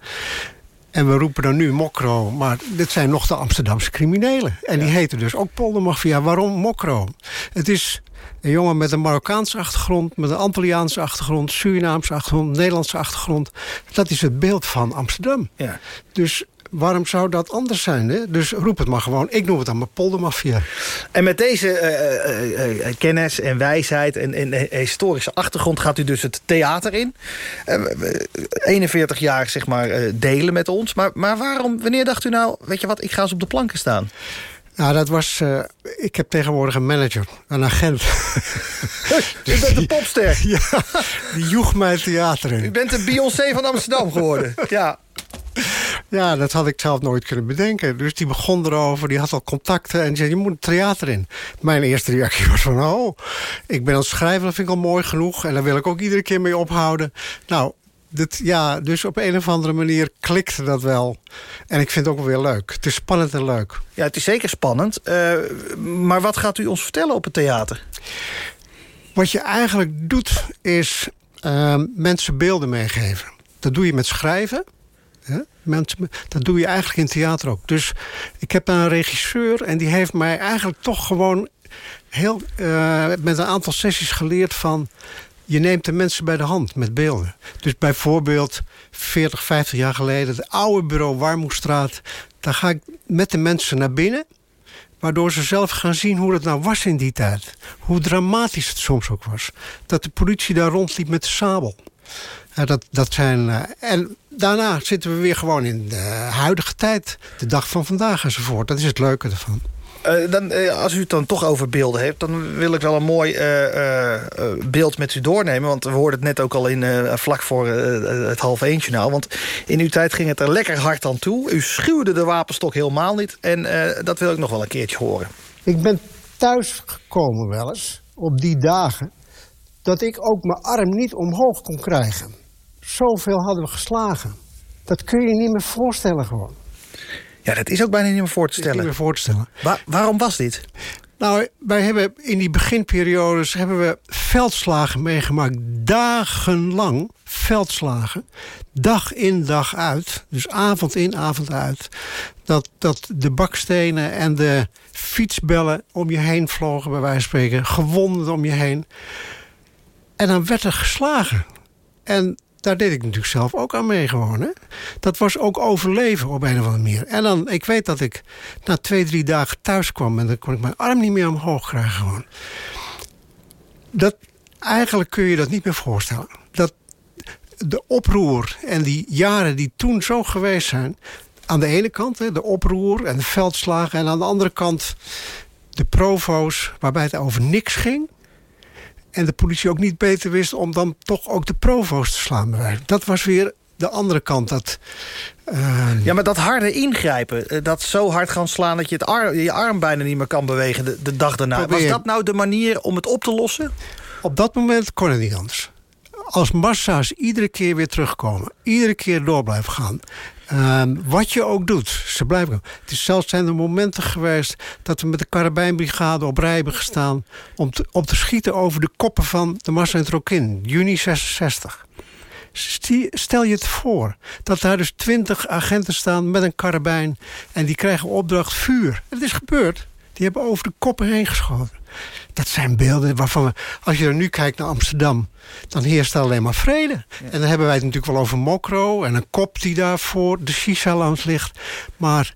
S26: En we roepen dan nu mokro, maar dit zijn nog de Amsterdamse criminelen. En die heten dus ook poldermafia. Waarom mokro? Het is een jongen met een Marokkaanse achtergrond... met een Antilliaanse achtergrond, Surinaamse achtergrond... Nederlandse achtergrond. Dat is het beeld van Amsterdam.
S2: Ja.
S26: Dus waarom zou dat anders zijn? Hè? Dus roep het maar gewoon. Ik noem het dan maar poldermafia.
S2: En met deze eh, eh, eh, kennis en wijsheid en, en historische achtergrond... gaat u dus het theater in. Eh, we- 41 jaar, zeg maar, delen met ons. Maar, maar waarom, wanneer dacht u nou... weet je wat, ik ga eens op de planken staan?
S26: Nou, dat was... ik heb tegenwoordig een manager, een agent.
S2: u bent een popster.
S26: ja, die joeg mij het theater in.
S2: U bent de Beyoncé van Amsterdam geworden. Ja.
S26: Ja, dat had ik zelf nooit kunnen bedenken. Dus die begon erover, die had al contacten... en die zei, je moet het theater in. Mijn eerste reactie was van, oh, ik ben aan het schrijven... dat vind ik al mooi genoeg en daar wil ik ook iedere keer mee ophouden. Nou, dit, ja, dus op een of andere manier klikte dat wel. En ik vind het ook wel weer leuk. Het is spannend en leuk.
S2: Ja, het is zeker spannend. Eh, maar wat gaat u ons vertellen op het theater?
S26: Wat je eigenlijk doet, is ehm, mensen beelden meegeven. Dat doe je met schrijven. Mensen, dat doe je eigenlijk in theater ook. Dus ik heb een regisseur en die heeft mij eigenlijk toch gewoon... heel eh, met een aantal sessies geleerd van... je neemt de mensen bij de hand met beelden. Dus bijvoorbeeld 40, 50 jaar geleden... het oude bureau Warmoestraat. Daar ga ik met de mensen naar binnen Waardoor ze zelf gaan zien hoe het nou was in die tijd. Hoe dramatisch het soms ook was. Dat de politie daar rondliep met de sabel. Ja, dat, dat zijn, uh, en daarna zitten we weer gewoon in de huidige tijd. De dag van vandaag enzovoort. Dat is het leuke ervan.
S2: Uh, dan, uh, als u het dan toch over beelden heeft... dan wil ik wel een mooi uh, beeld met u doornemen. Want we hoorden het net ook al in, vlak voor het half eentje nou. Want in uw tijd ging het er lekker hard aan toe. U schuwde de wapenstok helemaal niet. En dat wil ik nog wel een keertje horen.
S23: Ik ben thuis gekomen wel eens, op die dagen... dat ik ook mijn arm niet omhoog kon krijgen. Zoveel hadden we geslagen. Dat kun je niet meer voorstellen gewoon.
S2: Ja, dat is ook bijna niet meer voor te stellen.
S26: Niet meer voor te stellen.
S2: Wa waarom was dit?
S26: Nou, wij hebben in die beginperiodes hebben we veldslagen meegemaakt. Dagenlang veldslagen. Dag in, dag uit. Dus avond in, avond uit. Dat, dat de bakstenen en de fietsbellen om je heen vlogen, bij wijze van spreken. Gewonden om je heen. En dan werd er geslagen. En daar deed ik natuurlijk zelf ook aan mee gewoon. Hè? Dat was ook overleven op een of andere manier. En dan, ik weet dat ik na twee, drie dagen thuis kwam... en dan kon ik mijn arm niet meer omhoog krijgen gewoon. Dat, eigenlijk kun je dat niet meer voorstellen. Dat de oproer en die jaren die toen zo geweest zijn... aan de ene kant hè, de oproer en de veldslagen... en aan de andere kant de provo's waarbij het over niks ging en de politie ook niet beter wist om dan toch ook de provo's te slaan. Dat was weer de andere kant. Dat,
S2: uh... Ja, maar dat harde ingrijpen, eh, dat zo hard gaan slaan... dat je het je arm bijna niet meer kan bewegen de, de dag daarna. Probeer... Was dat nou de manier om het op te lossen?
S26: Op dat moment kon het niet anders. Als massa's iedere keer weer terugkomen, iedere keer door blijven gaan... Uh, wat je ook doet, ze blijven. Het is zelfs zijn er momenten geweest dat we met de karabijnbrigade op rij hebben gestaan om te, om te schieten over de koppen van de Massa en Trokin, juni 66. Stel je het voor dat daar dus twintig agenten staan met een karabijn en die krijgen opdracht vuur. Het is gebeurd. Die hebben over de koppen heen geschoten. Dat zijn beelden waarvan we, als je er nu kijkt naar Amsterdam, dan heerst er alleen maar vrede. En dan hebben wij het natuurlijk wel over Mokro en een kop die daar voor de shisha-lounge ligt. Maar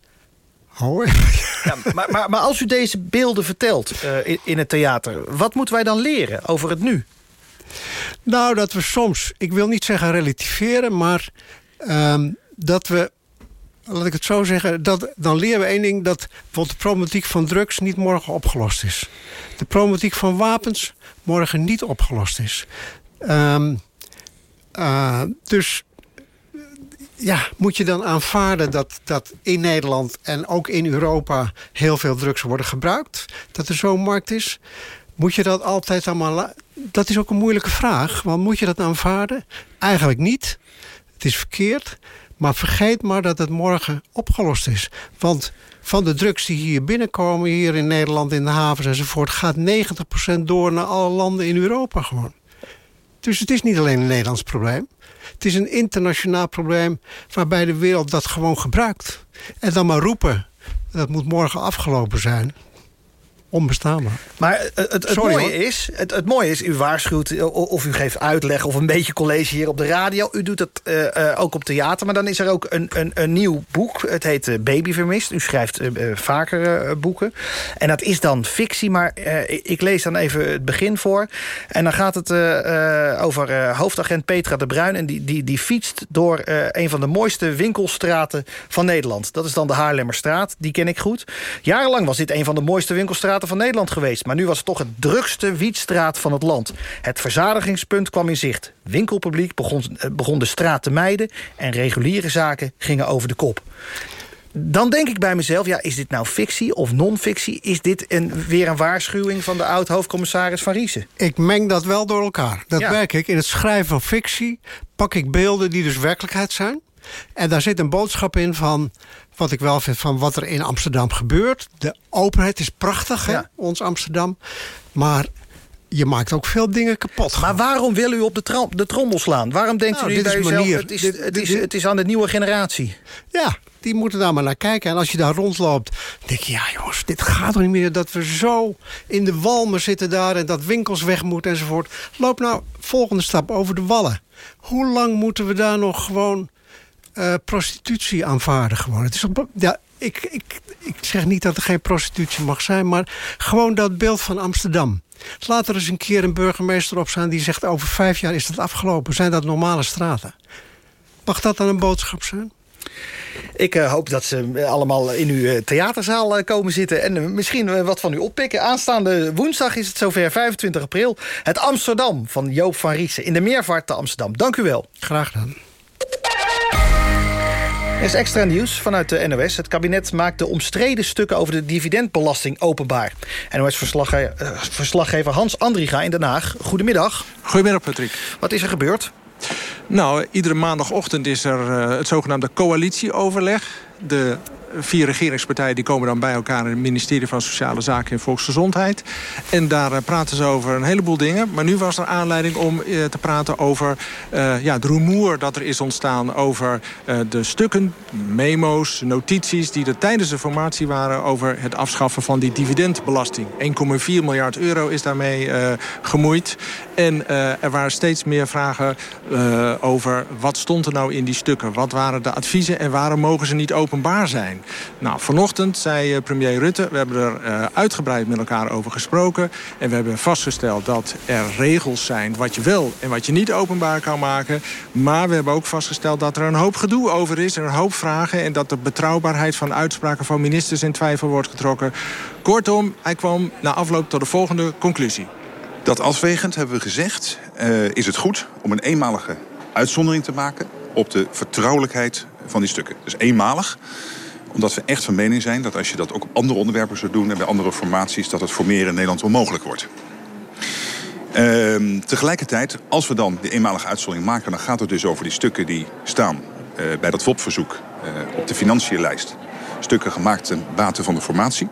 S26: Oh.
S2: Ja, maar, maar, maar, als u deze beelden vertelt uh, in, in, het theater... wat moeten wij dan leren over het nu?
S26: Nou, dat we soms, ik wil niet zeggen relativeren... maar uh, dat we laat ik het zo zeggen, dat, dan leren we één ding... dat bijvoorbeeld de problematiek van drugs niet morgen opgelost is. De problematiek van wapens morgen niet opgelost is. Um, uh, dus ja, moet je dan aanvaarden dat, dat in Nederland en ook in Europa... heel veel drugs worden gebruikt? Dat er zo'n markt is? Moet je dat altijd allemaal... Dat is ook een moeilijke vraag. Want moet je dat aanvaarden? Eigenlijk niet. Het is verkeerd. Maar vergeet maar dat het morgen opgelost is. Want van de drugs die hier binnenkomen, hier in Nederland, in de havens enzovoort... gaat 90% door naar alle landen in Europa gewoon. Dus het is niet alleen een Nederlands probleem. Het is een internationaal probleem waarbij de wereld dat gewoon gebruikt. En dan maar roepen, dat moet morgen afgelopen zijn onbestaanbaar.
S2: Maar het, het, mooie is, het, het, mooie is, u waarschuwt eh, of u geeft uitleg... of een beetje college hier op de radio. U doet het uh, ook op theater, maar dan is er ook een, een, een nieuw boek. Het heet uh, Baby Vermist. U schrijft vaker boeken. En dat is dan fictie, maar ik lees dan even het begin voor. En dan gaat het over hoofdagent Petra de Bruin... en die, die, die fietst door een van de mooiste winkelstraten van Nederland. Dat is dan de Haarlemmerstraat, die ken ik goed. Jarenlang was dit een van de mooiste winkelstraten van Nederland geweest... maar nu was het toch het drukste wietstraat van het land. Het verzadigingspunt kwam in zicht. Winkelpubliek begon, eh, begon de straat te mijden... en reguliere zaken gingen over de kop. Dan denk ik bij mezelf, ja, is dit nou fictie of non-fictie? Is dit een, weer een waarschuwing van de oud-hoofdcommissaris Van Riesen?
S26: Ik meng dat wel door elkaar. Dat werk ik. In het schrijven van fictie pak ik beelden die dus werkelijkheid zijn. En daar zit een boodschap in van wat ik wel vind van wat er in Amsterdam gebeurt. De openheid is prachtig, hè, ons Amsterdam. Maar je maakt ook veel dingen kapot.
S2: Maar waarom wil u op de, de trommel slaan? Waarom denkt nou, u bij uzelf, het is, het, is, het is aan de nieuwe generatie?
S26: Ja, die moeten daar maar naar kijken. En als je daar rondloopt, denk je... ja jongens, dit gaat toch niet meer dat we zo in de walmen zitten daar... en dat winkels weg moeten enzovoort. Loop nou, volgende stap, over de wallen. Hoe lang moeten we daar nog gewoon uh, prostitutie aanvaarden gewoon. Het is op, ja, ik, ik, ik zeg niet dat er geen prostitutie mag zijn... maar gewoon dat beeld van Amsterdam. Laat er eens een keer een burgemeester op staan die zegt... over vijf jaar is dat afgelopen. Zijn dat normale straten? Mag dat dan een boodschap zijn?
S2: Ik uh, hoop dat ze allemaal in uw uh, theaterzaal uh, komen zitten... en misschien wat van u oppikken. Aanstaande woensdag is het zover, 25 april. Het Amsterdam van Joop van Riesen in de Meervaart te Amsterdam. Dank u wel.
S26: Graag gedaan.
S2: Er is extra nieuws vanuit de NOS. Het kabinet maakt de omstreden stukken over de dividendbelasting openbaar. NOS-verslaggever Hans Andriga in Den Haag. Goedemiddag.
S5: Goedemiddag, Patrick.
S2: Wat is er gebeurd?
S5: Nou, iedere maandagochtend is er uh, het zogenaamde coalitieoverleg. De vier regeringspartijen die komen dan bij elkaar... in het ministerie van Sociale Zaken en Volksgezondheid. En daar uh, praten ze over een heleboel dingen. Maar nu was er aanleiding om uh, te praten over uh, ja, het rumoer dat er is ontstaan... over de stukken, memo's, notities die er tijdens de formatie waren... over het afschaffen van die dividendbelasting. 1,4 miljard euro is daarmee gemoeid. En er waren steeds meer vragen over wat stond er nou in die stukken. Wat waren de adviezen en waarom mogen ze niet openbaar zijn? Nou, vanochtend zei premier Rutte, we hebben er uh, uitgebreid met elkaar over gesproken. En we hebben vastgesteld dat er regels zijn wat je wel en wat je niet openbaar kan maken. Maar we hebben ook vastgesteld dat er een hoop gedoe over is en een hoop vragen. En dat de betrouwbaarheid van uitspraken van ministers in twijfel wordt getrokken. Kortom, hij kwam na afloop tot de volgende conclusie.
S27: Dat afwegend hebben we gezegd, uh, is het goed om een eenmalige uitzondering te maken op de vertrouwelijkheid van die stukken. Dus eenmalig omdat we echt van mening zijn dat als je dat ook op andere onderwerpen zou doen... en bij andere formaties, dat het voor meer in Nederland onmogelijk wordt. Uh, tegelijkertijd, als we dan de eenmalige uitzondering maken... dan gaat het dus over die stukken die staan uh, bij dat WOP-verzoek uh, op de financiënlijst. Stukken gemaakt ten bate van de formatie.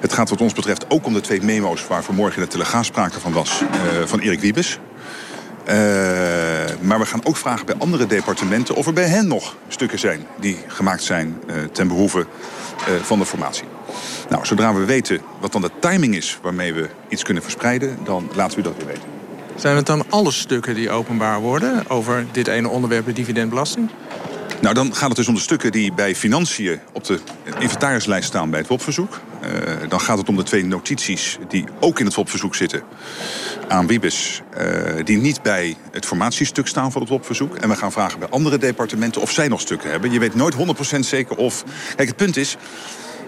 S27: Het gaat wat ons betreft ook om de twee memo's... waar vanmorgen in de Telegraaf sprake van was, uh, van Erik Wiebes... Uh, maar we gaan ook vragen bij andere departementen of er bij hen nog stukken zijn die gemaakt zijn uh, ten behoeve uh, van de formatie. Nou, zodra we weten wat dan de timing is waarmee we iets kunnen verspreiden, dan laten we dat weer weten.
S5: Zijn het dan alle stukken die openbaar worden over dit ene onderwerp, de dividendbelasting?
S27: Nou, dan gaat het dus om de stukken die bij financiën op de inventarislijst staan bij het WOP-verzoek. Uh, dan gaat het om de twee notities die ook in het WOP-verzoek zitten aan Wiebes... Uh, die niet bij het formatiestuk staan van het WOP-verzoek. En we gaan vragen bij andere departementen of zij nog stukken hebben. Je weet nooit 100% zeker of... Kijk, het punt is,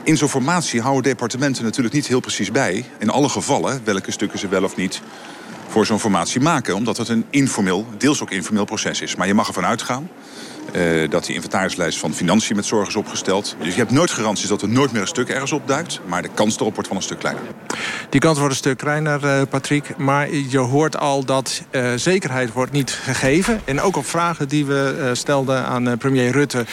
S27: in zo'n formatie houden departementen natuurlijk niet heel precies bij... in alle gevallen welke stukken ze wel of niet voor zo'n formatie maken. Omdat het een informeel, deels ook informeel proces is. Maar je mag ervan uitgaan uh, dat die inventarislijst van financiën met zorg is opgesteld. Dus je hebt nooit garanties dat er nooit meer een stuk ergens opduikt. Maar de kans erop wordt van een stuk kleiner.
S5: Die kans wordt een stuk kleiner, uh, Patrick. Maar je hoort al dat uh, zekerheid wordt niet gegeven. En ook op vragen die we stelden aan premier Rutte...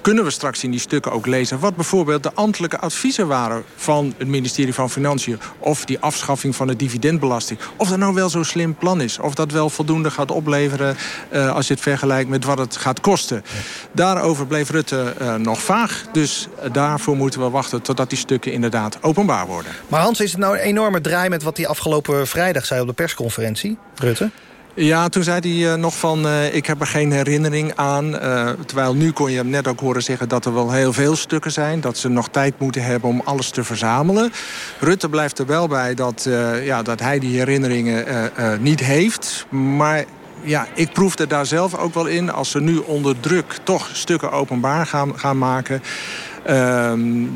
S5: kunnen we straks in die stukken ook lezen... wat bijvoorbeeld de ambtelijke adviezen waren van het ministerie van Financiën... of die afschaffing van de dividendbelasting. Of dat nou wel zo'n slim plan is. Of dat wel voldoende gaat opleveren als je het vergelijkt met wat het gaat kosten. Daarover bleef Rutte uh, nog vaag. Dus daarvoor moeten we wachten totdat die stukken inderdaad openbaar worden.
S2: Maar Hans, is het nou een enorme draai met wat hij afgelopen vrijdag zei op de persconferentie, Rutte?
S5: Ja, toen zei hij uh, nog van, uh, ik heb er geen herinnering aan. Uh, terwijl nu kon je hem net ook horen zeggen dat er wel heel veel stukken zijn. Dat ze nog tijd moeten hebben om alles te verzamelen. Rutte blijft er wel bij dat, ja, dat hij die herinneringen niet heeft. Maar ja, ik proefde daar zelf ook wel in. Als ze nu onder druk toch stukken openbaar gaan, gaan maken... Uh,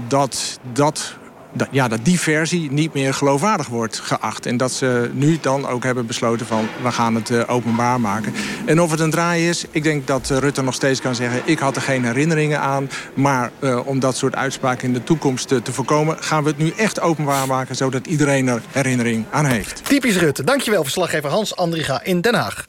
S5: dat dat dat, ja, dat die versie niet meer geloofwaardig wordt geacht. En dat ze nu dan ook hebben besloten van we gaan het uh, openbaar maken. En of het een draai is, ik denk dat uh, Rutte nog steeds kan zeggen... ik had er geen herinneringen aan, maar uh, om dat soort uitspraken in de toekomst te voorkomen... gaan we het nu echt openbaar maken, zodat iedereen er herinnering aan heeft.
S2: Typisch Rutte. Dankjewel, verslaggever Hans Andriga in Den Haag.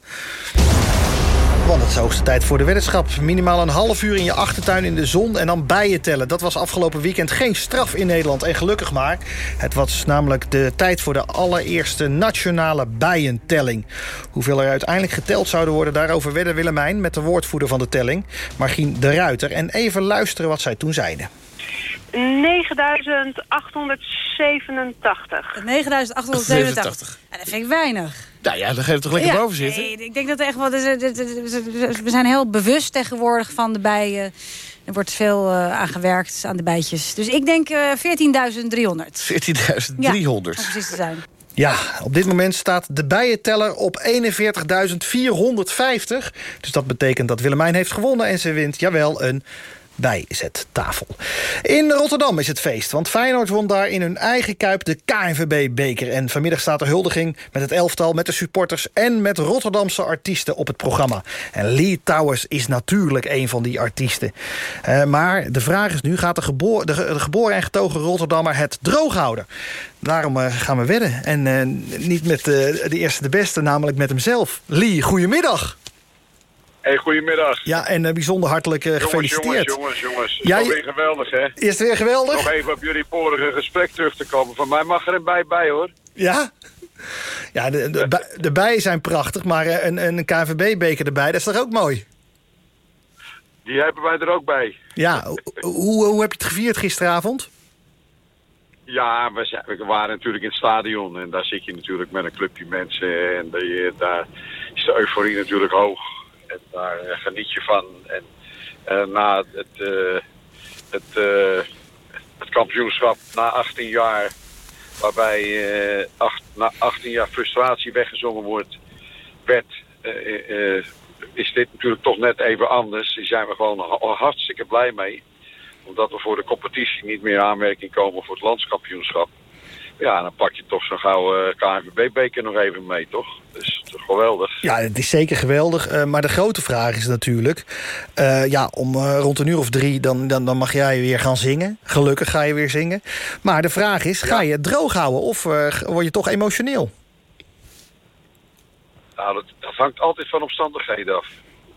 S2: Want het is hoogste tijd voor de weddenschap. Minimaal een half uur in je achtertuin in de zon en dan bijen tellen. Dat was afgelopen weekend geen straf in Nederland. En gelukkig maar. Het was namelijk de tijd voor de allereerste nationale bijentelling. Hoeveel er uiteindelijk geteld zouden worden... daarover wedden Willemijn met de woordvoerder van de telling... Margien de Ruiter. En even luisteren wat zij toen zeiden.
S28: 9887.
S21: 9887. Ja, dat vind ik weinig.
S24: Nou ja, dan er toch lekker
S29: Ja,
S24: boven zitten?
S29: nee, ik denk dat er echt wel... We zijn heel bewust tegenwoordig van de bijen. Er wordt veel eh, aan gewerkt aan de bijtjes. Dus ik denk eh 14.300.
S2: 14.300.
S29: Ja, om precies te zijn.
S2: Ja, op dit moment staat de bijenteller op 41.450. Dus dat betekent dat Willemijn heeft gewonnen... en ze wint, jawel, een bijzettafel. In Rotterdam is het feest, want Feyenoord won daar in hun eigen kuip de KNVB-beker. En vanmiddag staat er huldiging met het elftal, met de supporters... en met Rotterdamse artiesten op het programma. En Lee Towers is natuurlijk een van die artiesten. Eh, maar de vraag is nu, gaat de, gebo de, ge- de geboren en getogen Rotterdammer het droog houden? Daarom eh, gaan we wedden. En eh, niet met de eerste de beste, namelijk met hemzelf. Lee, goedemiddag.
S30: Hey, goedemiddag.
S2: Ja, en eh, bijzonder hartelijk eh,
S30: Jongens,
S2: gefeliciteerd.
S30: jongens, jongens, jongens.
S2: Ja,
S30: weer geweldig, hè?
S2: Is het weer geweldig?
S30: Nog even op jullie vorige gesprek terug te komen. Van mij mag er een bij bij, hoor.
S2: Ja? Ja, de, de, bij- de bijen zijn prachtig, maar eh, een, een KNVB-beker erbij, dat is toch ook mooi?
S30: Die hebben wij er ook bij.
S2: Ja, ho- hoe, hoe heb je het gevierd gisteravond?
S30: Ja, we, zijn, we waren natuurlijk in het stadion. En daar zit je natuurlijk met een clubje mensen. En die, daar is de euforie natuurlijk hoog. En daar eh, geniet je van. En eh, na het, eh, het, het kampioenschap na 18 jaar... waarbij na 18 jaar frustratie weggezongen wordt... werd, is dit natuurlijk toch net even anders. Daar zijn we gewoon ha- hartstikke blij mee omdat we voor de competitie niet meer aanmerking komen voor het landskampioenschap. Ja, dan pak je toch zo'n gouden KNVB-beker nog even mee, toch? Dus toch geweldig.
S2: Ja, het is zeker geweldig. eh, maar de grote vraag is natuurlijk... eh, ja, om eh, rond een uur of drie, dan, dan, dan mag jij weer gaan zingen. Gelukkig ga je weer zingen. Maar de vraag is, ga je het droog houden of eh, word je toch emotioneel?
S30: Nou, dat, dat hangt altijd van omstandigheden af.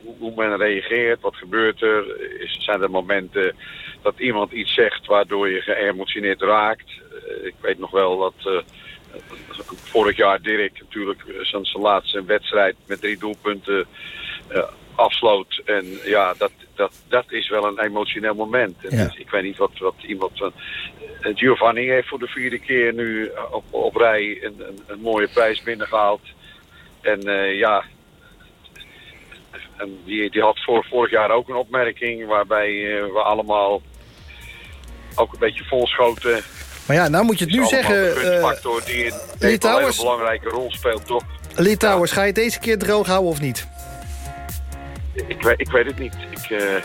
S30: Hoe, hoe men reageert, wat gebeurt er. Is, zijn er momenten dat iemand iets zegt waardoor je geëmotioneerd raakt. Eh, ik weet nog wel dat eh, vorig jaar Dirk natuurlijk eh, zijn zijn laatste wedstrijd met drie doelpunten afsloot. En ja, dat, dat, dat is wel een emotioneel moment. En
S2: Ja.
S30: dus ik weet niet wat, wat iemand van... Giovanni heeft voor de vierde keer nu op, op rij een, een, een mooie prijs binnengehaald. En ja, en die, die had voor, vorig jaar ook een opmerking waarbij we allemaal ook een beetje volschoten.
S2: Maar ja, nou moet je het nu zeggen...
S30: de
S2: eh
S30: gunstfactor die in
S2: Lee
S30: een belangrijke rol speelt, toch?
S2: Lee Towers, ga je het deze keer droog houden of niet?
S30: Ik, weet- ik weet het niet. Ik, eh,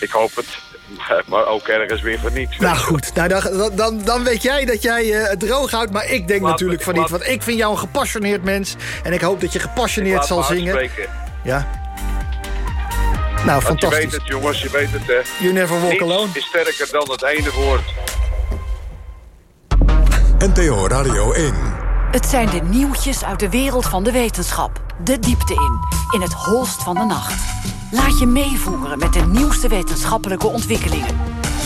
S30: ik hoop het. Maar- ook ergens weer van niet.
S2: Nou goed, nou, dan, dan, dan weet jij dat jij eh, het droog houdt. Maar ik denk
S30: Laat
S2: natuurlijk
S30: me-
S2: van niet. Want ik vind jou een gepassioneerd mens. En ik hoop dat je gepassioneerd zal zingen. Ja. Nou,
S30: Want je
S2: fantastisch.
S30: weet het, jongens, je weet het, hè.
S2: You never walk
S30: Niets
S2: alone.
S30: is sterker dan het ene woord.
S1: NTO Radio 1.
S21: Het zijn de nieuwtjes uit de wereld van de wetenschap. De diepte in, in het holst van de nacht. Laat je meevoeren met de nieuwste wetenschappelijke ontwikkelingen.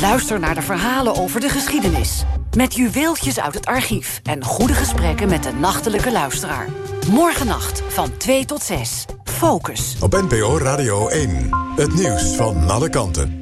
S21: Luister naar de verhalen over de geschiedenis. Met juweeltjes uit het archief en goede gesprekken met de nachtelijke luisteraar. Morgennacht van 2 tot 6. Focus.
S1: Op NPO Radio 1. Het nieuws van alle kanten.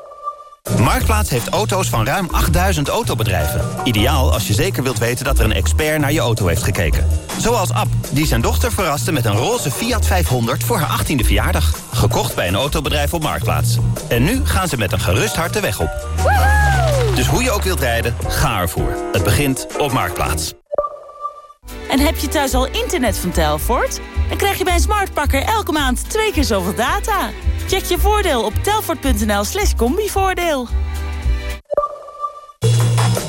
S31: Marktplaats heeft auto's van ruim 8000 autobedrijven. Ideaal als je zeker wilt weten dat er een expert naar je auto heeft gekeken. Zoals Ab, die zijn dochter verraste met een roze Fiat 500 voor haar 18e verjaardag. Gekocht bij een autobedrijf op Marktplaats. En nu gaan ze met een gerust hart de weg op. Dus hoe je ook wilt rijden, ga ervoor. Het begint op Marktplaats.
S32: En heb je thuis al internet van Telfort? Dan krijg je bij een smartpakker elke maand twee keer zoveel data. Check je voordeel op telfort.nl slash combivoordeel.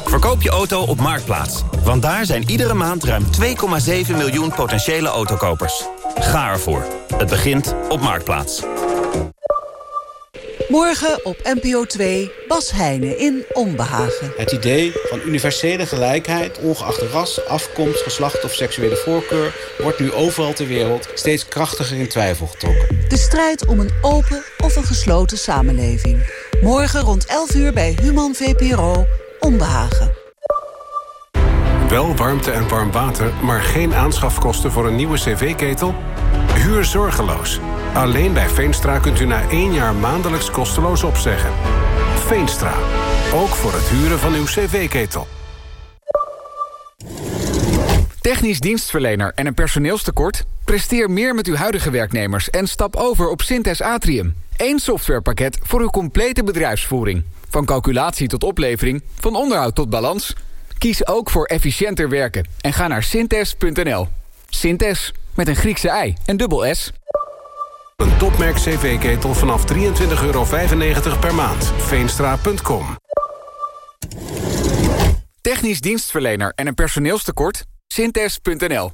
S31: Verkoop je auto op Marktplaats. Want daar zijn iedere maand ruim 2,7 miljoen potentiële autokopers. Ga ervoor. Het begint op Marktplaats.
S21: Morgen op NPO 2, Bas Heijnen in Onbehagen.
S33: Het idee van universele gelijkheid, ongeacht ras, afkomst, geslacht of seksuele voorkeur... wordt nu overal ter wereld steeds krachtiger in twijfel getrokken.
S21: De strijd om een open of een gesloten samenleving. Morgen rond 11 uur bij Human VPRO, Onbehagen.
S34: Wel warmte en warm water, maar geen aanschafkosten voor een nieuwe cv-ketel? Huur zorgeloos. Alleen bij Veenstra kunt u na één jaar maandelijks kosteloos opzeggen. Veenstra. Ook voor het huren van uw cv-ketel.
S35: Technisch dienstverlener en een personeelstekort? Presteer meer met uw huidige werknemers en stap over op Synthes Atrium. Eén softwarepakket voor uw complete bedrijfsvoering. Van calculatie tot oplevering, van onderhoud tot balans. Kies ook voor efficiënter werken en ga naar synthes.nl. Synthes, met een Griekse ei en dubbel S.
S34: Een topmerk cv-ketel vanaf 23,95 euro per maand. Veenstra.com
S35: Technisch dienstverlener en een personeelstekort? Synthes.nl